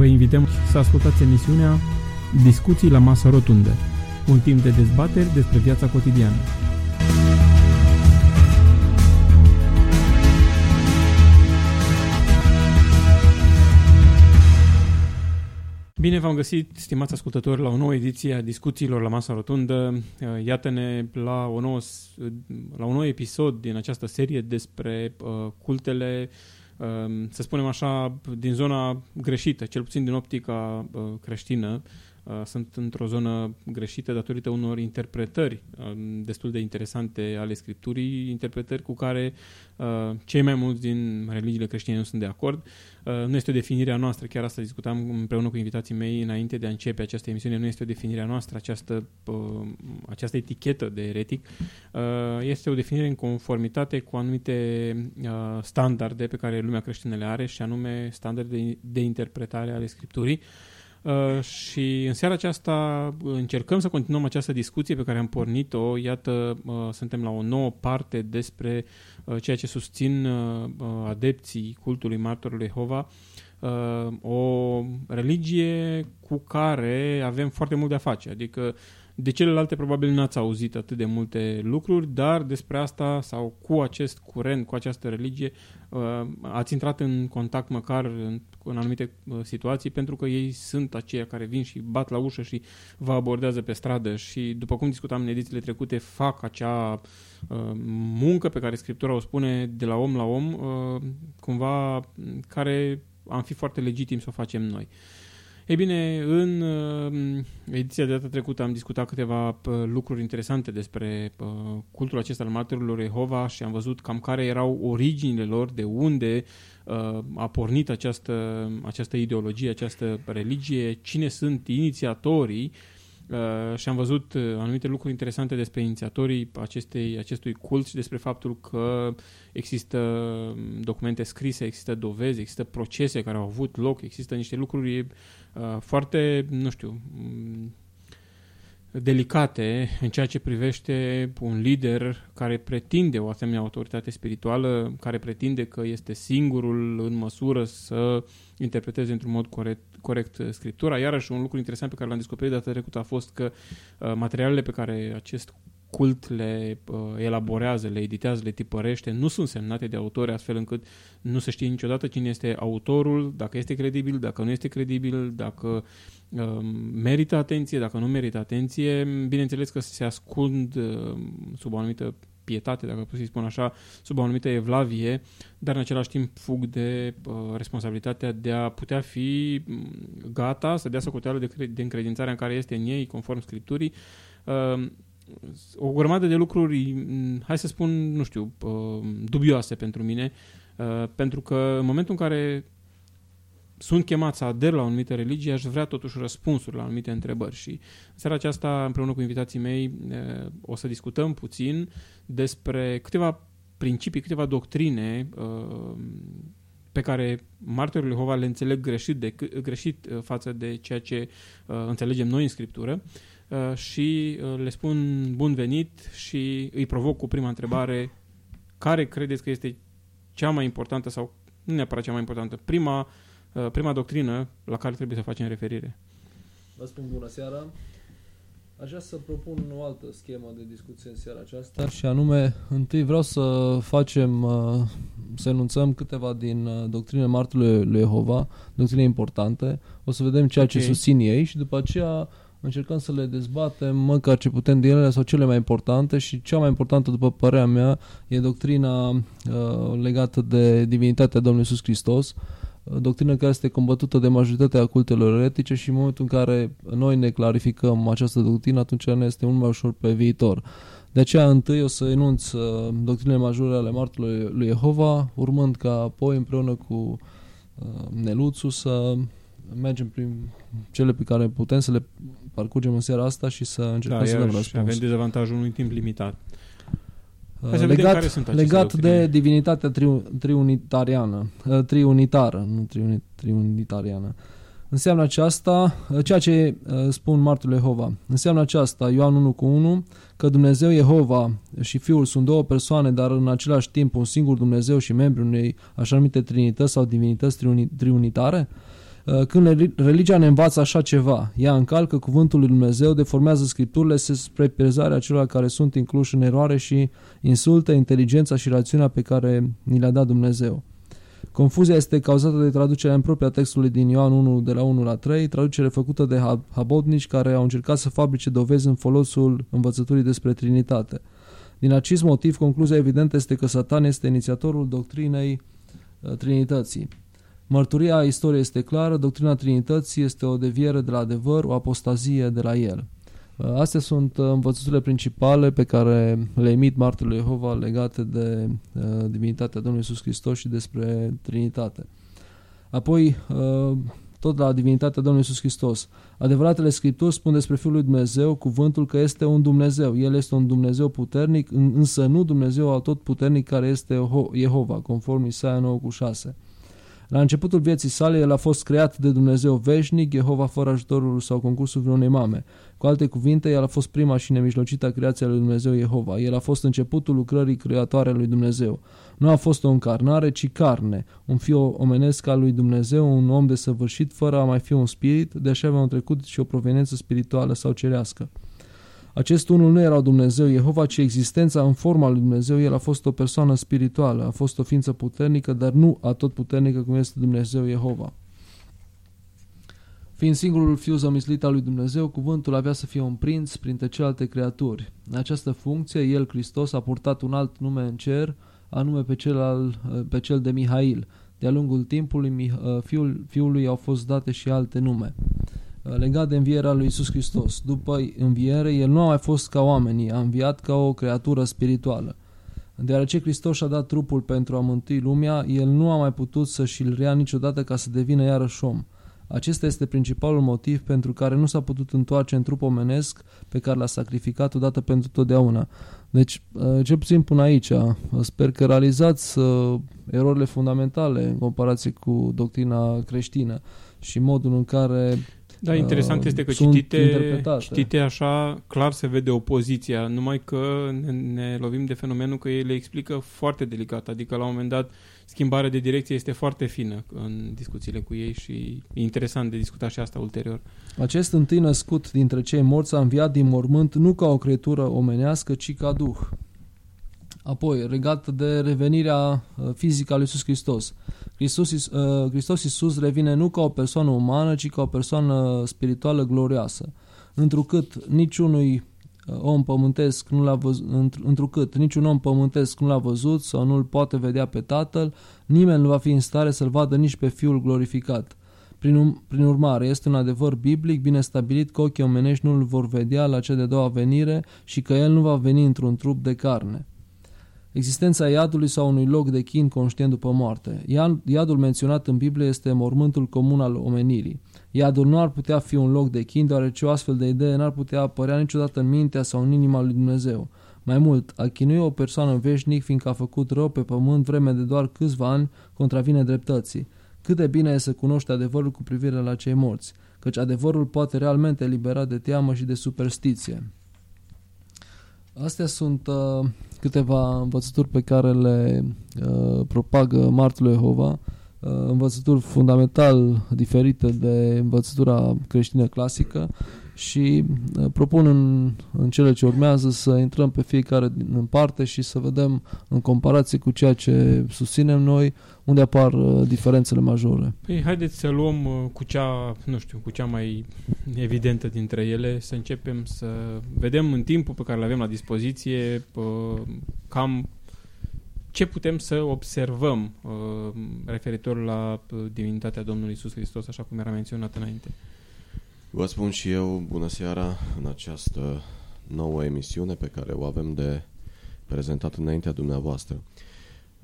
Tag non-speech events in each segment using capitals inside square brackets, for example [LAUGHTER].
Vă invităm să ascultați emisiunea Discuții la masă rotundă, un timp de dezbateri despre viața cotidiană. Bine v-am găsit, stimați ascultători, la o nouă ediție a discuțiilor la masa rotundă. Iată-ne la, o nouă, la un nou episod din această serie despre uh, cultele, uh, să spunem așa, din zona greșită, cel puțin din optica uh, creștină, Uh, sunt într-o zonă greșită datorită unor interpretări uh, destul de interesante ale Scripturii, interpretări cu care uh, cei mai mulți din religiile creștine nu sunt de acord. Nu este o definire a noastră, chiar asta discutam împreună cu invitații mei înainte de a începe această emisiune, nu este o definire a noastră, această, această etichetă de eretic, este o definire în conformitate cu anumite standarde pe care lumea creștină le are și anume standarde de, de interpretare ale Scripturii. Uh, și în seara aceasta încercăm să continuăm această discuție pe care am pornit-o. Iată, uh, suntem la o nouă parte despre uh, ceea ce susțin uh, uh adepții cultului martorului Jehova, uh, o religie cu care avem foarte mult de a face. Adică de celelalte probabil n-ați auzit atât de multe lucruri, dar despre asta sau cu acest curent, cu această religie, uh, ați intrat în contact măcar în, în anumite uh, situații, pentru că ei sunt aceia care vin și bat la ușă și vă abordează pe stradă și, după cum discutam în edițiile trecute, fac acea uh, muncă pe care Scriptura o spune de la om la om, cumva care am fi foarte legitim să o facem noi. Ei bine, în uh, ediția de data trecută am discutat câteva uh, lucruri interesante despre uh, cultul acesta al martirilor Jehova și am văzut cam care erau originile lor, de unde a pornit această, această ideologie, această religie, cine sunt inițiatorii Uh, și am văzut uh, anumite lucruri interesante despre inițiatorii acestei, acestui cult și despre faptul că există um, documente scrise, există dovezi, există procese care au avut loc, există niște lucruri uh, foarte, nu știu, um, delicate în ceea ce privește un lider care pretinde o asemenea autoritate spirituală, care pretinde că este singurul în măsură să interpreteze într-un mod corect, corect scriptura. Iarăși un lucru interesant pe care l-am descoperit data trecută a fost că uh, materialele pe care acest cult le uh, elaborează, le editează, le tipărește, nu sunt semnate de autori astfel încât nu se știe niciodată cine este autorul, dacă este credibil, dacă nu este credibil, dacă uh, merită atenție, dacă nu merită atenție. Bineînțeles că se ascund uh, sub o anumită pietate, dacă pot să spun așa, sub o anumită evlavie, dar în același timp fug de uh, responsabilitatea de a putea fi mm, gata să dea socoteală de, de încredințarea în care este în ei, conform Scripturii, uh, o grămadă de lucruri, mm, hai să spun, nu știu, uh, dubioase pentru mine, uh, pentru că în momentul în care sunt chemat să ader la o anumită religie, aș vrea totuși răspunsuri la anumite întrebări și în seara aceasta, împreună cu invitații mei, uh, o să discutăm puțin despre câteva principii, câteva doctrine pe care martorul Jehova le înțeleg greșit, de, greșit față de ceea ce înțelegem noi în Scriptură Uh, și uh, le spun bun venit și îi provoc cu prima întrebare care credeți că este cea mai importantă sau nu neapărat cea mai importantă, prima, uh, prima doctrină la care trebuie să facem referire. Vă spun bună seara. Aș vrea să propun o altă schemă de discuție în seara aceasta și anume, întâi vreau să facem, să enunțăm câteva din doctrine martului lui Jehova, doctrine importante, o să vedem ceea okay. ce susțin ei și după aceea încercăm să le dezbatem măcar ce putem din ele sau cele mai importante și cea mai importantă, după părerea mea, e doctrina uh, legată de divinitatea Domnului Iisus Hristos, uh, doctrină care este combătută de majoritatea cultelor etice și în momentul în care noi ne clarificăm această doctrină, atunci ne este mult mai ușor pe viitor. De aceea întâi o să enunț uh, doctrinele majore ale martului lui Jehova, urmând ca apoi împreună cu uh, Neluțu să mergem prin cele pe care putem să le parcurgem în seara asta și să încercăm da, să dăm răspuns. avem dezavantajul unui timp limitat. Uh, legat legat de divinitatea tri, triunitariană, uh, triunitară, nu triuni, triunitariană. Înseamnă aceasta, uh, ceea ce uh, spun martul Jehova, înseamnă aceasta, Ioan 1 cu 1, că Dumnezeu Jehova și Fiul sunt două persoane, dar în același timp un singur Dumnezeu și membri unei așa numite trinități sau divinități triuni, triunitare? Uh, când religia ne învață așa ceva, ea încalcă cuvântul lui Dumnezeu, deformează scripturile spre pierzarea celor care sunt incluși în eroare și insultă inteligența și rațiunea pe care ni le-a dat Dumnezeu. Confuzia este cauzată de traducerea în propria textului din Ioan 1 de la 1 la 3, traducere făcută de habotnici care au încercat să fabrice dovezi în folosul învățăturii despre Trinitate. Din acest motiv, concluzia evidentă este că Satan este inițiatorul doctrinei uh, Trinității. Mărturia istoriei este clară, doctrina Trinității este o deviere de la adevăr, o apostazie de la el. Uh, astea sunt uh, învățăturile principale pe care le emit martirul Jehova legate de uh, divinitatea Domnului Iisus Hristos și despre Trinitate. Apoi, uh, tot la divinitatea Domnului Iisus Hristos. Adevăratele Scripturi spun despre Fiul lui Dumnezeu cuvântul că este un Dumnezeu. El este un Dumnezeu puternic, însă nu Dumnezeu tot puternic care este Jehova, conform Isaia 9 cu 6. La începutul vieții sale, el a fost creat de Dumnezeu veșnic, Jehova fără ajutorul sau concursul vreunei mame. Cu alte cuvinte, el a fost prima și nemijlocită creație a lui Dumnezeu Jehova. El a fost începutul lucrării creatoare a lui Dumnezeu. Nu a fost o încarnare, ci carne, un fiu omenesc al lui Dumnezeu, un om desăvârșit, fără a mai fi un spirit, deși avea un trecut și o proveniență spirituală sau cerească. Acest unul nu era Dumnezeu Jehova, ci existența în forma lui Dumnezeu. El a fost o persoană spirituală, a fost o ființă puternică, dar nu atot puternică cum este Dumnezeu Jehova. Fiind singurul fiu zămislit al lui Dumnezeu, cuvântul avea să fie un prinț printre celelalte creaturi. În această funcție, el, Hristos, a purtat un alt nume în cer, anume pe cel, al, pe cel de Mihail. De-a lungul timpului, fiul, fiului au fost date și alte nume. Uh, legat de învierea lui Isus Hristos. După înviere, el nu a mai fost ca oamenii, a înviat ca o creatură spirituală. Deoarece Hristos și-a dat trupul pentru a mântui lumea, el nu a mai putut să-și îl rea niciodată ca să devină iarăși om. Acesta este principalul motiv pentru care nu s-a putut întoarce în trup omenesc pe care l-a sacrificat odată pentru totdeauna. Deci, uh, ce puțin până aici, sper că realizați uh, erorile fundamentale în comparație cu doctrina creștină și modul în care da, interesant uh, este că citite, citite așa, clar se vede opoziția, numai că ne, ne lovim de fenomenul că ei le explică foarte delicat, adică la un moment dat schimbarea de direcție este foarte fină în discuțiile cu ei și e interesant de discutat și asta ulterior. Acest întâi născut dintre cei morți a înviat din mormânt nu ca o creatură omenească, ci ca Duh. Apoi, legat de revenirea uh, fizică a lui Iisus Hristos. Hristos, uh, Hristos Iisus revine nu ca o persoană umană, ci ca o persoană spirituală glorioasă. Întrucât niciunui uh, om pământesc nu l-a văzut, întrucât niciun om pământesc nu l-a văzut sau nu-l poate vedea pe Tatăl, nimeni nu va fi în stare să-l vadă nici pe Fiul glorificat. Prin, um, prin urmare, este un adevăr biblic bine stabilit că ochii omenești nu îl vor vedea la cea de doua venire și că el nu va veni într-un trup de carne. Existența iadului sau unui loc de chin conștient după moarte. Iadul menționat în Biblie este mormântul comun al omenirii. Iadul nu ar putea fi un loc de chin, deoarece o astfel de idee n-ar putea apărea niciodată în mintea sau în inima lui Dumnezeu. Mai mult, a chinui o persoană veșnic, fiindcă a făcut rău pe pământ vreme de doar câțiva ani, contravine dreptății. Cât de bine e să cunoști adevărul cu privire la cei morți, căci adevărul poate realmente elibera de teamă și de superstiție. Astea sunt uh, câteva învățături pe care le uh, propagă Martul Jehova, uh, învățături fundamental diferite de învățătura creștină clasică și uh, propun în, în cele ce urmează să intrăm pe fiecare în parte și să vedem în comparație cu ceea ce susținem noi unde apar uh, diferențele majore. Păi haideți să luăm uh, cu cea, nu știu, cu cea mai evidentă dintre ele, să începem să vedem în timpul pe care îl avem la dispoziție cam ce putem să observăm referitor la divinitatea Domnului Isus Hristos, așa cum era menționat înainte. Vă spun și eu bună seara în această nouă emisiune pe care o avem de prezentat înaintea dumneavoastră.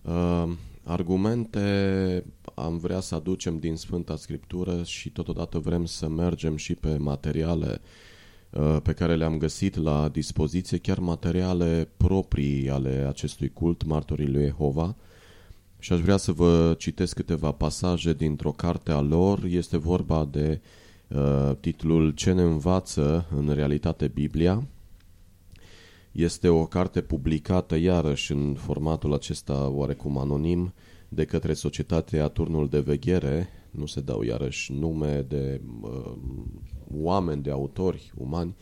Uh, argumente am vrea să aducem din Sfânta Scriptură și totodată vrem să mergem și pe materiale uh, pe care le-am găsit la dispoziție, chiar materiale proprii ale acestui cult, martorii lui Jehova. Și aș vrea să vă citesc câteva pasaje dintr-o carte a lor. Este vorba de uh, Uh, titlul Ce ne învață în realitate Biblia. Este o carte publicată iarăși în formatul acesta oarecum anonim de către societatea Turnul de Veghere, nu se dau iarăși nume de uh, oameni, de autori umani,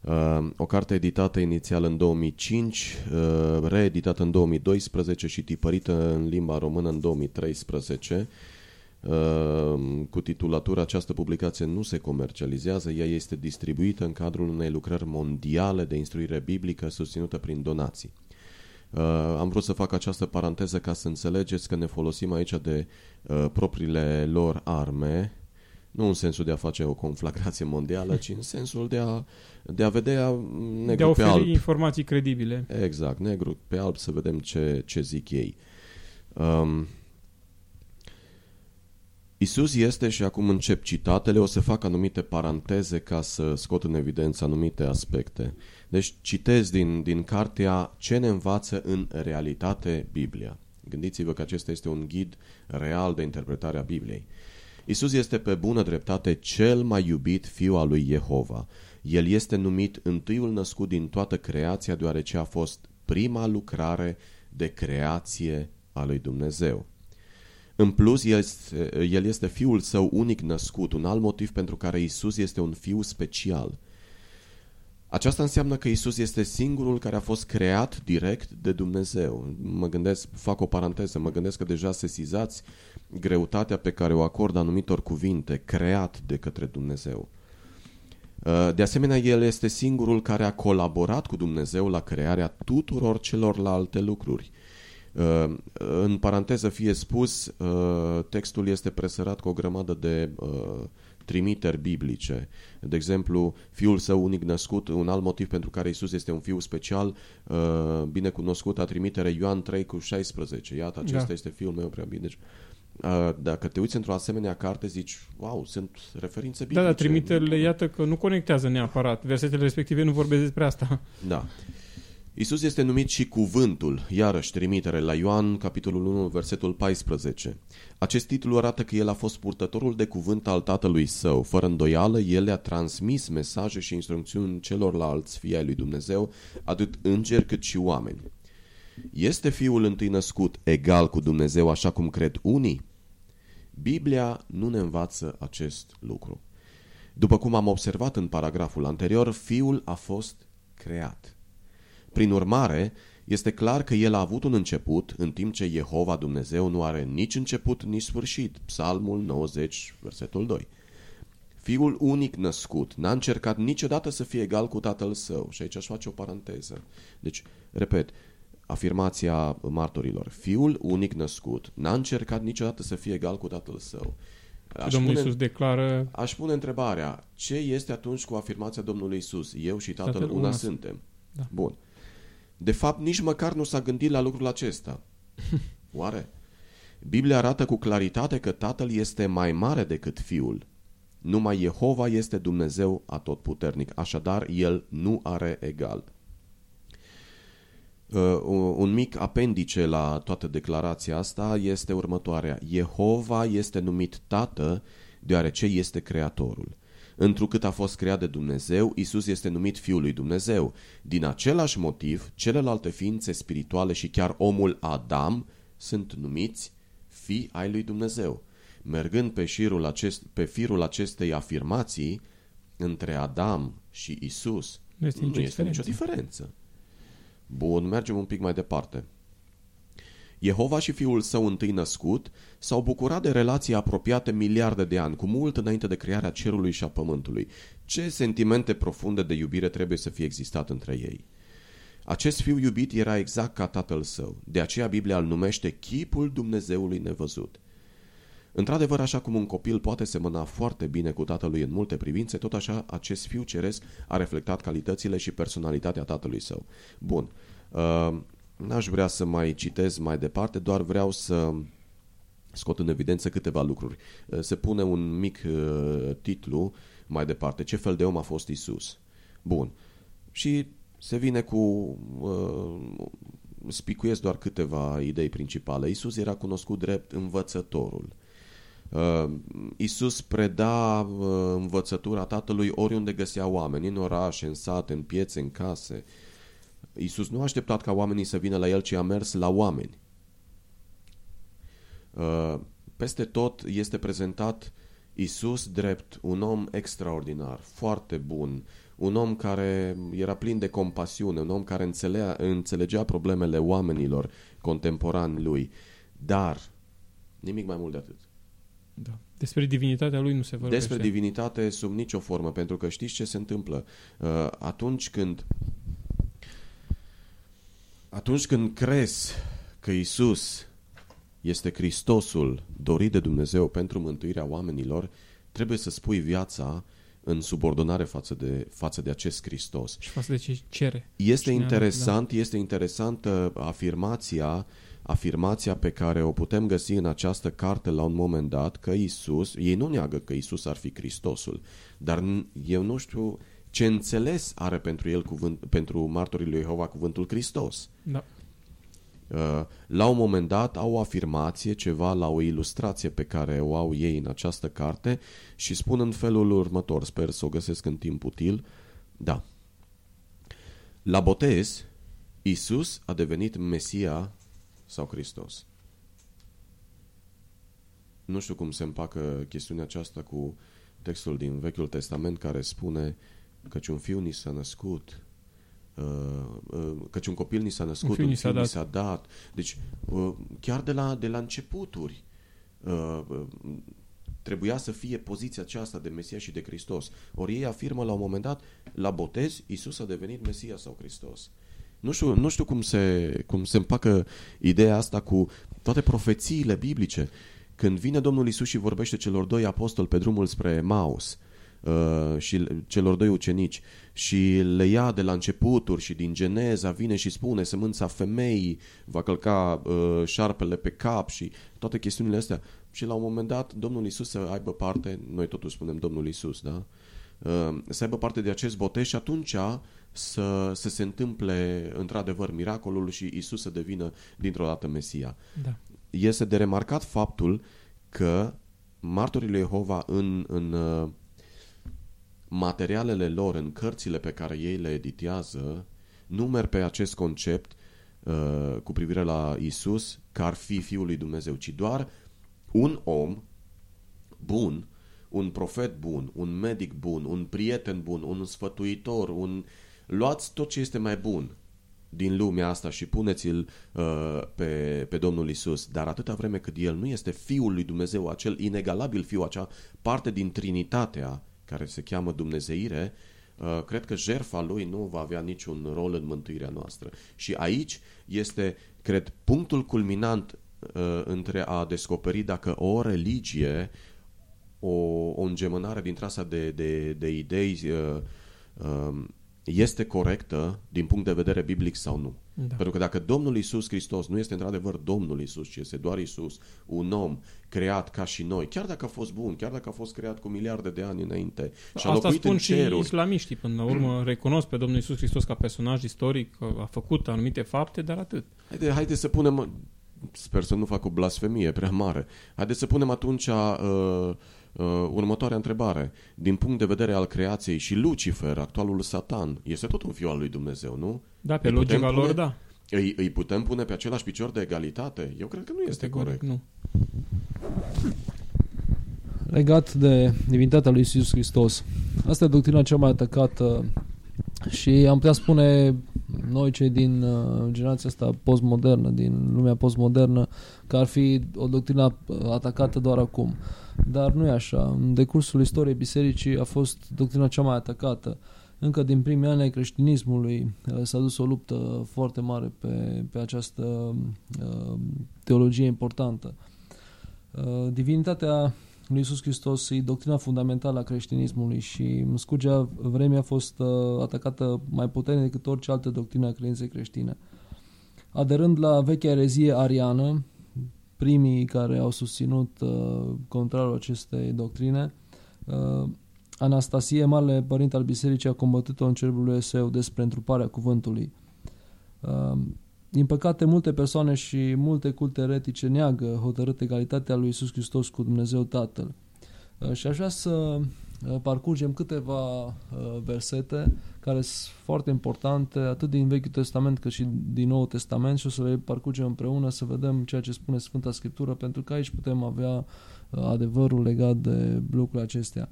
uh, o carte editată inițial în 2005, uh, reeditată în 2012 și tipărită în limba română în 2013, Uh, cu titulatura această publicație nu se comercializează, ea este distribuită în cadrul unei lucrări mondiale de instruire biblică susținută prin donații. Uh, am vrut să fac această paranteză ca să înțelegeți că ne folosim aici de uh, propriile lor arme, nu în sensul de a face o conflagrație mondială, ci în sensul de a, de a vedea negru de a oferi pe alb. informații credibile. Exact, negru pe alb să vedem ce, ce zic ei. Um, Isus este, și acum încep citatele, o să fac anumite paranteze ca să scot în evidență anumite aspecte. Deci citez din, din cartea Ce ne învață în realitate Biblia. Gândiți-vă că acesta este un ghid real de interpretare a Bibliei. Isus este pe bună dreptate cel mai iubit fiu al lui Jehova. El este numit întâiul născut din toată creația deoarece a fost prima lucrare de creație a lui Dumnezeu. În plus, el este, el este fiul său unic născut, un alt motiv pentru care Isus este un fiu special. Aceasta înseamnă că Isus este singurul care a fost creat direct de Dumnezeu. Mă gândesc, fac o paranteză, mă gândesc că deja sesizați greutatea pe care o acordă anumitor cuvinte, creat de către Dumnezeu. De asemenea, el este singurul care a colaborat cu Dumnezeu la crearea tuturor celorlalte lucruri. Uh, în paranteză fie spus, uh, textul este presărat cu o grămadă de uh, trimiteri biblice. De exemplu, fiul său unic născut, un alt motiv pentru care Isus este un fiu special, bine cunoscut a trimitere Ioan 3 cu 16. Iată, acesta da. este fiul meu prea bine. Deci, dacă te uiți într-o asemenea carte, zici, wow, sunt referințe biblice. Da, dar trimiterile, iată că nu conectează neapărat. Versetele respective nu vorbesc despre asta. Da. Isus este numit și cuvântul, iarăși trimitere la Ioan, capitolul 1, versetul 14. Acest titlu arată că el a fost purtătorul de cuvânt al tatălui său. Fără îndoială, el le-a transmis mesaje și instrucțiuni celorlalți fii ai lui Dumnezeu, atât îngeri cât și oameni. Este fiul întâi născut egal cu Dumnezeu așa cum cred unii? Biblia nu ne învață acest lucru. După cum am observat în paragraful anterior, fiul a fost creat. Prin urmare, este clar că el a avut un început, în timp ce Jehova Dumnezeu nu are nici început, nici sfârșit. Psalmul 90, versetul 2. Fiul unic născut n-a încercat niciodată să fie egal cu tatăl său. Și aici aș face o paranteză. Deci, repet, afirmația martorilor. Fiul unic născut n-a încercat niciodată să fie egal cu tatăl său. Aș Domnul pune, Iisus declară... Aș pune întrebarea, ce este atunci cu afirmația Domnului Isus? Eu și tatăl, tatăl una, una suntem. Da. Bun. De fapt, nici măcar nu s-a gândit la lucrul acesta. [LAUGHS] Oare? Biblia arată cu claritate că Tatăl este mai mare decât Fiul. Numai Jehova este Dumnezeu atotputernic, așadar El nu are egal. Uh, un mic apendice la toată declarația asta este următoarea. Jehova este numit Tată deoarece este Creatorul. Întrucât a fost creat de Dumnezeu, Isus este numit Fiul lui Dumnezeu. Din același motiv, celelalte ființe spirituale și chiar omul Adam sunt numiți fi ai lui Dumnezeu. Mergând pe, șirul acest, pe firul acestei afirmații, între Adam și Isus, nu este, nicio, nu este diferență. nicio diferență. Bun, mergem un pic mai departe. Jehova și fiul său întâi născut s-au bucurat de relații apropiate miliarde de ani, cu mult înainte de crearea cerului și a pământului. Ce sentimente profunde de iubire trebuie să fie existat între ei? Acest fiu iubit era exact ca tatăl său, de aceea Biblia îl numește chipul Dumnezeului nevăzut. Într-adevăr, așa cum un copil poate semăna foarte bine cu tatălui în multe privințe, tot așa acest fiu ceresc a reflectat calitățile și personalitatea tatălui său. Bun. Uh, N-aș vrea să mai citez mai departe, doar vreau să scot în evidență câteva lucruri. Uh, se pune un mic uh, titlu mai departe. Ce fel de om a fost Isus? Bun. Și se vine cu... Uh, spicuiesc doar câteva idei principale. Isus era cunoscut drept învățătorul. Uh, Isus preda uh, învățătura Tatălui oriunde găsea oameni, în orașe, în sate, în piețe, în case. Uh, Iisus nu a așteptat ca oamenii să vină la el, ci a mers la oameni. Uh, peste tot este prezentat Isus drept un om extraordinar, foarte bun, un om care era plin de compasiune, un om care înțelegea, înțelegea problemele oamenilor contemporani lui, dar nimic mai mult de atât. Da. Despre divinitatea lui nu se vorbește. Despre divinitate sub nicio formă, pentru că știți ce se întâmplă? Uh, atunci când atunci când crezi că Isus este Hristosul dorit de Dumnezeu pentru mântuirea oamenilor, trebuie să spui viața în subordonare față de, față de acest Hristos. Și față de ce cere. Este Cine interesant, este interesantă afirmația afirmația pe care o putem găsi în această carte la un moment dat că Isus, ei nu neagă că Isus ar fi Hristosul, dar eu nu știu ce înțeles are pentru el cuvânt, pentru martorii lui Jehova cuvântul Hristos. Da. Uh, la un moment dat au o afirmație, ceva la o ilustrație pe care o au ei în această carte și spun în felul următor, sper să o găsesc în timp util. Da. La botez, Isus a devenit Mesia sau Hristos. Nu știu cum se împacă chestiunea aceasta cu textul din Vechiul Testament care spune căci un fiu ni s-a născut, uh, uh, căci un copil ni s-a născut, un fiu, un fiu ni s-a dat. Deci, uh, chiar de la, de la începuturi, trebuia să fie poziția aceasta de Mesia și de Hristos. Ori ei afirmă la un moment dat, la botez, Isus a devenit Mesia sau Hristos. Nu știu, nu știu cum, se, cum se împacă ideea asta cu toate profețiile biblice. Când vine Domnul Isus și vorbește celor doi apostoli pe drumul spre Maus uh, și celor doi ucenici și le ia de la începuturi și din Geneza vine și spune sămânța femeii va călca uh, șarpele pe cap și toate chestiunile astea. Și la un moment dat Domnul Isus să aibă parte, noi totuși spunem Domnul Isus, da? Uh, să aibă parte de acest botez și atunci să, să se întâmple într-adevăr miracolul și Isus să devină dintr-o dată Mesia. Da. Este de remarcat faptul că martorii lui Jehova în, în uh, materialele lor, în cărțile pe care ei le editează, nu merg pe acest concept uh, cu privire la Isus că ar fi Fiul lui Dumnezeu, ci doar un om bun, un profet bun, un medic bun, un prieten bun, un sfătuitor, un luați tot ce este mai bun din lumea asta și puneți-l uh, pe, pe Domnul Isus, dar atâta vreme cât El nu este Fiul lui Dumnezeu, acel inegalabil Fiu, acea parte din Trinitatea care se cheamă Dumnezeire, uh, cred că jertfa Lui nu va avea niciun rol în mântuirea noastră. Și aici este, cred, punctul culminant uh, între a descoperi dacă o religie, o, o îngemânare dintre asta de, de, de idei uh, uh, este corectă din punct de vedere biblic sau nu. Da. Pentru că dacă Domnul Isus Hristos nu este într-adevăr Domnul Isus, ci este doar Isus, un om creat ca și noi, chiar dacă a fost bun, chiar dacă a fost creat cu miliarde de ani înainte și a Asta spun în și ceruri. islamiștii până la urmă, recunosc pe Domnul Isus Hristos ca personaj istoric, că a făcut anumite fapte, dar atât. Haide, haide să punem, sper să nu fac o blasfemie prea mare, haideți să punem atunci uh, Uh, următoarea întrebare. Din punct de vedere al creației și Lucifer, actualul Satan, este tot un fiu al lui Dumnezeu, nu? Da, pe îi logica lor, da. Îi, îi putem pune pe același picior de egalitate? Eu cred că nu este corect. Nu. Legat de divinitatea lui Iisus Hristos, asta e doctrina cea mai atacată și am putea spune noi cei din uh, generația asta postmodernă, din lumea postmodernă, că ar fi o doctrină atacată doar acum. Dar nu e așa. În decursul istoriei bisericii a fost doctrina cea mai atacată. Încă din primii ani ai creștinismului uh, s-a dus o luptă foarte mare pe, pe această uh, teologie importantă. Uh, divinitatea lui Iisus Hristos e doctrina fundamentală a creștinismului și în scurgea vreme a fost uh, atacată mai puternic decât orice altă doctrină a credinței creștine. Aderând la vechea erezie ariană, primii care au susținut uh, contrarul acestei doctrine, uh, Anastasie, marele părinte al bisericii, a combătut-o în cerbul lui Eseu despre întruparea cuvântului. Uh, din păcate, multe persoane și multe culte eretice neagă hotărât egalitatea lui Isus Hristos cu Dumnezeu Tatăl. Uh, și aș vrea să parcurgem câteva uh, versete care sunt foarte importante, atât din Vechiul Testament cât și din Noul Testament și o să le parcurgem împreună să vedem ceea ce spune Sfânta Scriptură, pentru că aici putem avea adevărul legat de lucrurile acestea.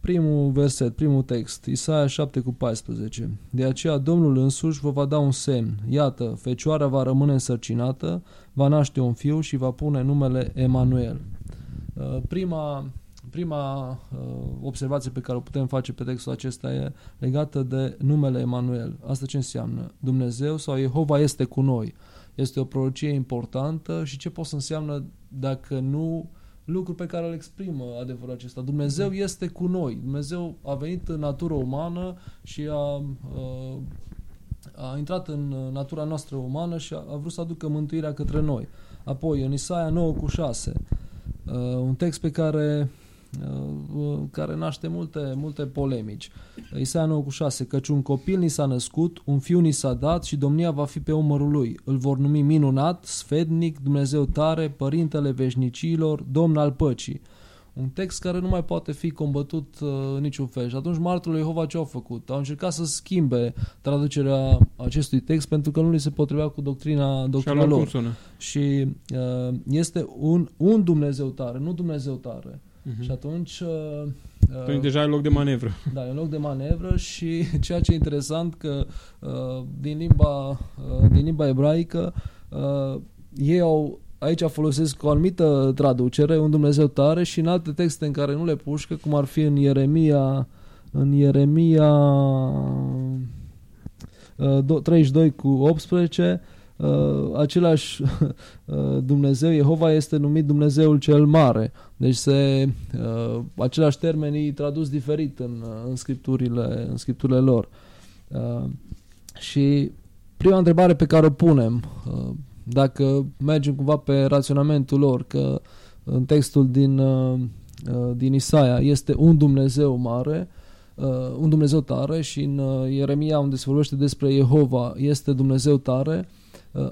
Primul verset, primul text, Isaia 7 cu 14. De aceea Domnul însuși vă va da un semn. Iată, fecioara va rămâne însărcinată, va naște un fiu și va pune numele Emanuel. Prima prima uh, observație pe care o putem face pe textul acesta e legată de numele Emanuel. Asta ce înseamnă? Dumnezeu sau Jehova este cu noi. Este o prorocie importantă și ce poate să înseamnă dacă nu lucru pe care îl exprimă adevărul acesta. Dumnezeu este cu noi. Dumnezeu a venit în natură umană și a, uh, a intrat în natura noastră umană și a, a vrut să aducă mântuirea către noi. Apoi, în Isaia 9 cu 6, uh, un text pe care Uh, care naște multe, multe polemici. Isaia 9 cu 6, căci un copil ni s-a născut, un fiu ni s-a dat și domnia va fi pe umărul lui. Îl vor numi minunat, sfednic, Dumnezeu tare, părintele veșnicilor, domn al păcii. Un text care nu mai poate fi combătut uh, în niciun fel. Și atunci martorul Jehova ce au făcut? Au încercat să schimbe traducerea acestui text pentru că nu li se potrivea cu doctrina, doctrina și lor. Sună. Și uh, este un, un Dumnezeu tare, nu Dumnezeu tare. Uh-huh. Și atunci... Uh, atunci deja e loc de manevră. [LAUGHS] Da, e loc de manevră și [LAUGHS] ceea ce e interesant că uh, din, limba, uh, din limba ebraică uh, ei au aici folosesc o anumită traducere, un Dumnezeu tare și în alte texte în care nu le pușcă, cum ar fi în Ieremia în Ieremia uh, 32 cu 18 uh, același [LAUGHS] uh, Dumnezeu, Jehova este numit Dumnezeul cel mare. Deci se, uh, același termeni tradus diferit în, uh, în, scripturile, în scripturile lor. Uh, și prima întrebare pe care o punem, uh, dacă mergem cumva pe raționamentul lor, că în textul din, uh, uh din Isaia este un Dumnezeu mare, uh, un Dumnezeu tare și în uh, Ieremia unde se vorbește despre Jehova este Dumnezeu tare, Uh,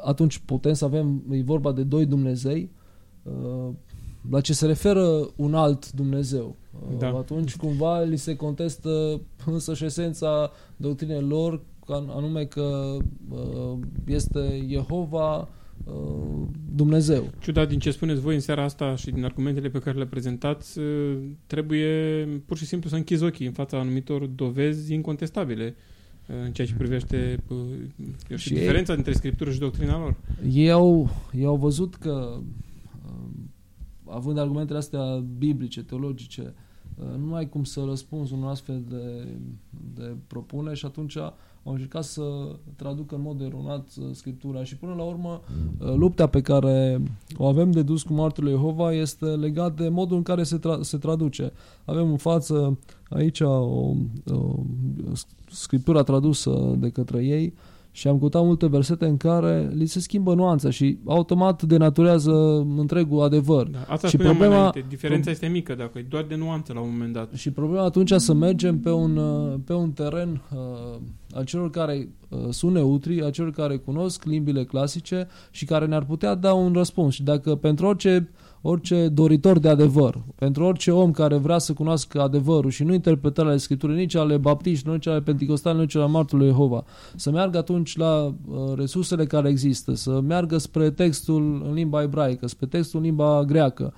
atunci putem să avem, e vorba de doi Dumnezei, uh, la ce se referă un alt Dumnezeu. Uh, da. Atunci cumva li se contestă [LAUGHS] însă și esența doctrinei lor, anume că este Jehova Dumnezeu. Ciudat din ce spuneți voi în seara asta și din argumentele pe care le prezentați, trebuie pur și simplu să închizi ochii în fața anumitor dovezi incontestabile în ceea ce privește eu știu, diferența ei, dintre scriptură și doctrina lor. Ei au, ei au văzut că, având argumentele astea biblice, teologice, nu ai cum să răspunzi unui astfel de, de propune și atunci au încercat să traducă în mod eronat uh, Scriptura și până la urmă uh, lupta pe care o avem de dus cu martul Jehova este legat de modul în care se, tra- se traduce. Avem în față aici o, o scriptura tradusă de către ei și am căutat multe versete în care li se schimbă nuanța și automat denaturează întregul adevăr. Da, asta și problema, înainte. Diferența este mică, dacă e doar de nuanță la un moment dat. Și problema atunci să mergem pe un, pe un teren uh, al celor care uh, sunt neutri, a celor care cunosc limbile clasice și care ne-ar putea da un răspuns. Și dacă pentru orice uh, orice doritor de adevăr, pentru orice om care vrea să cunoască adevărul și nu interpretarea ale Scripturii, nici ale baptiști, nici ale pentecostali, nici ale martului Jehova, să meargă atunci la uh, resursele care există, să meargă spre textul în limba ebraică, spre textul în limba greacă,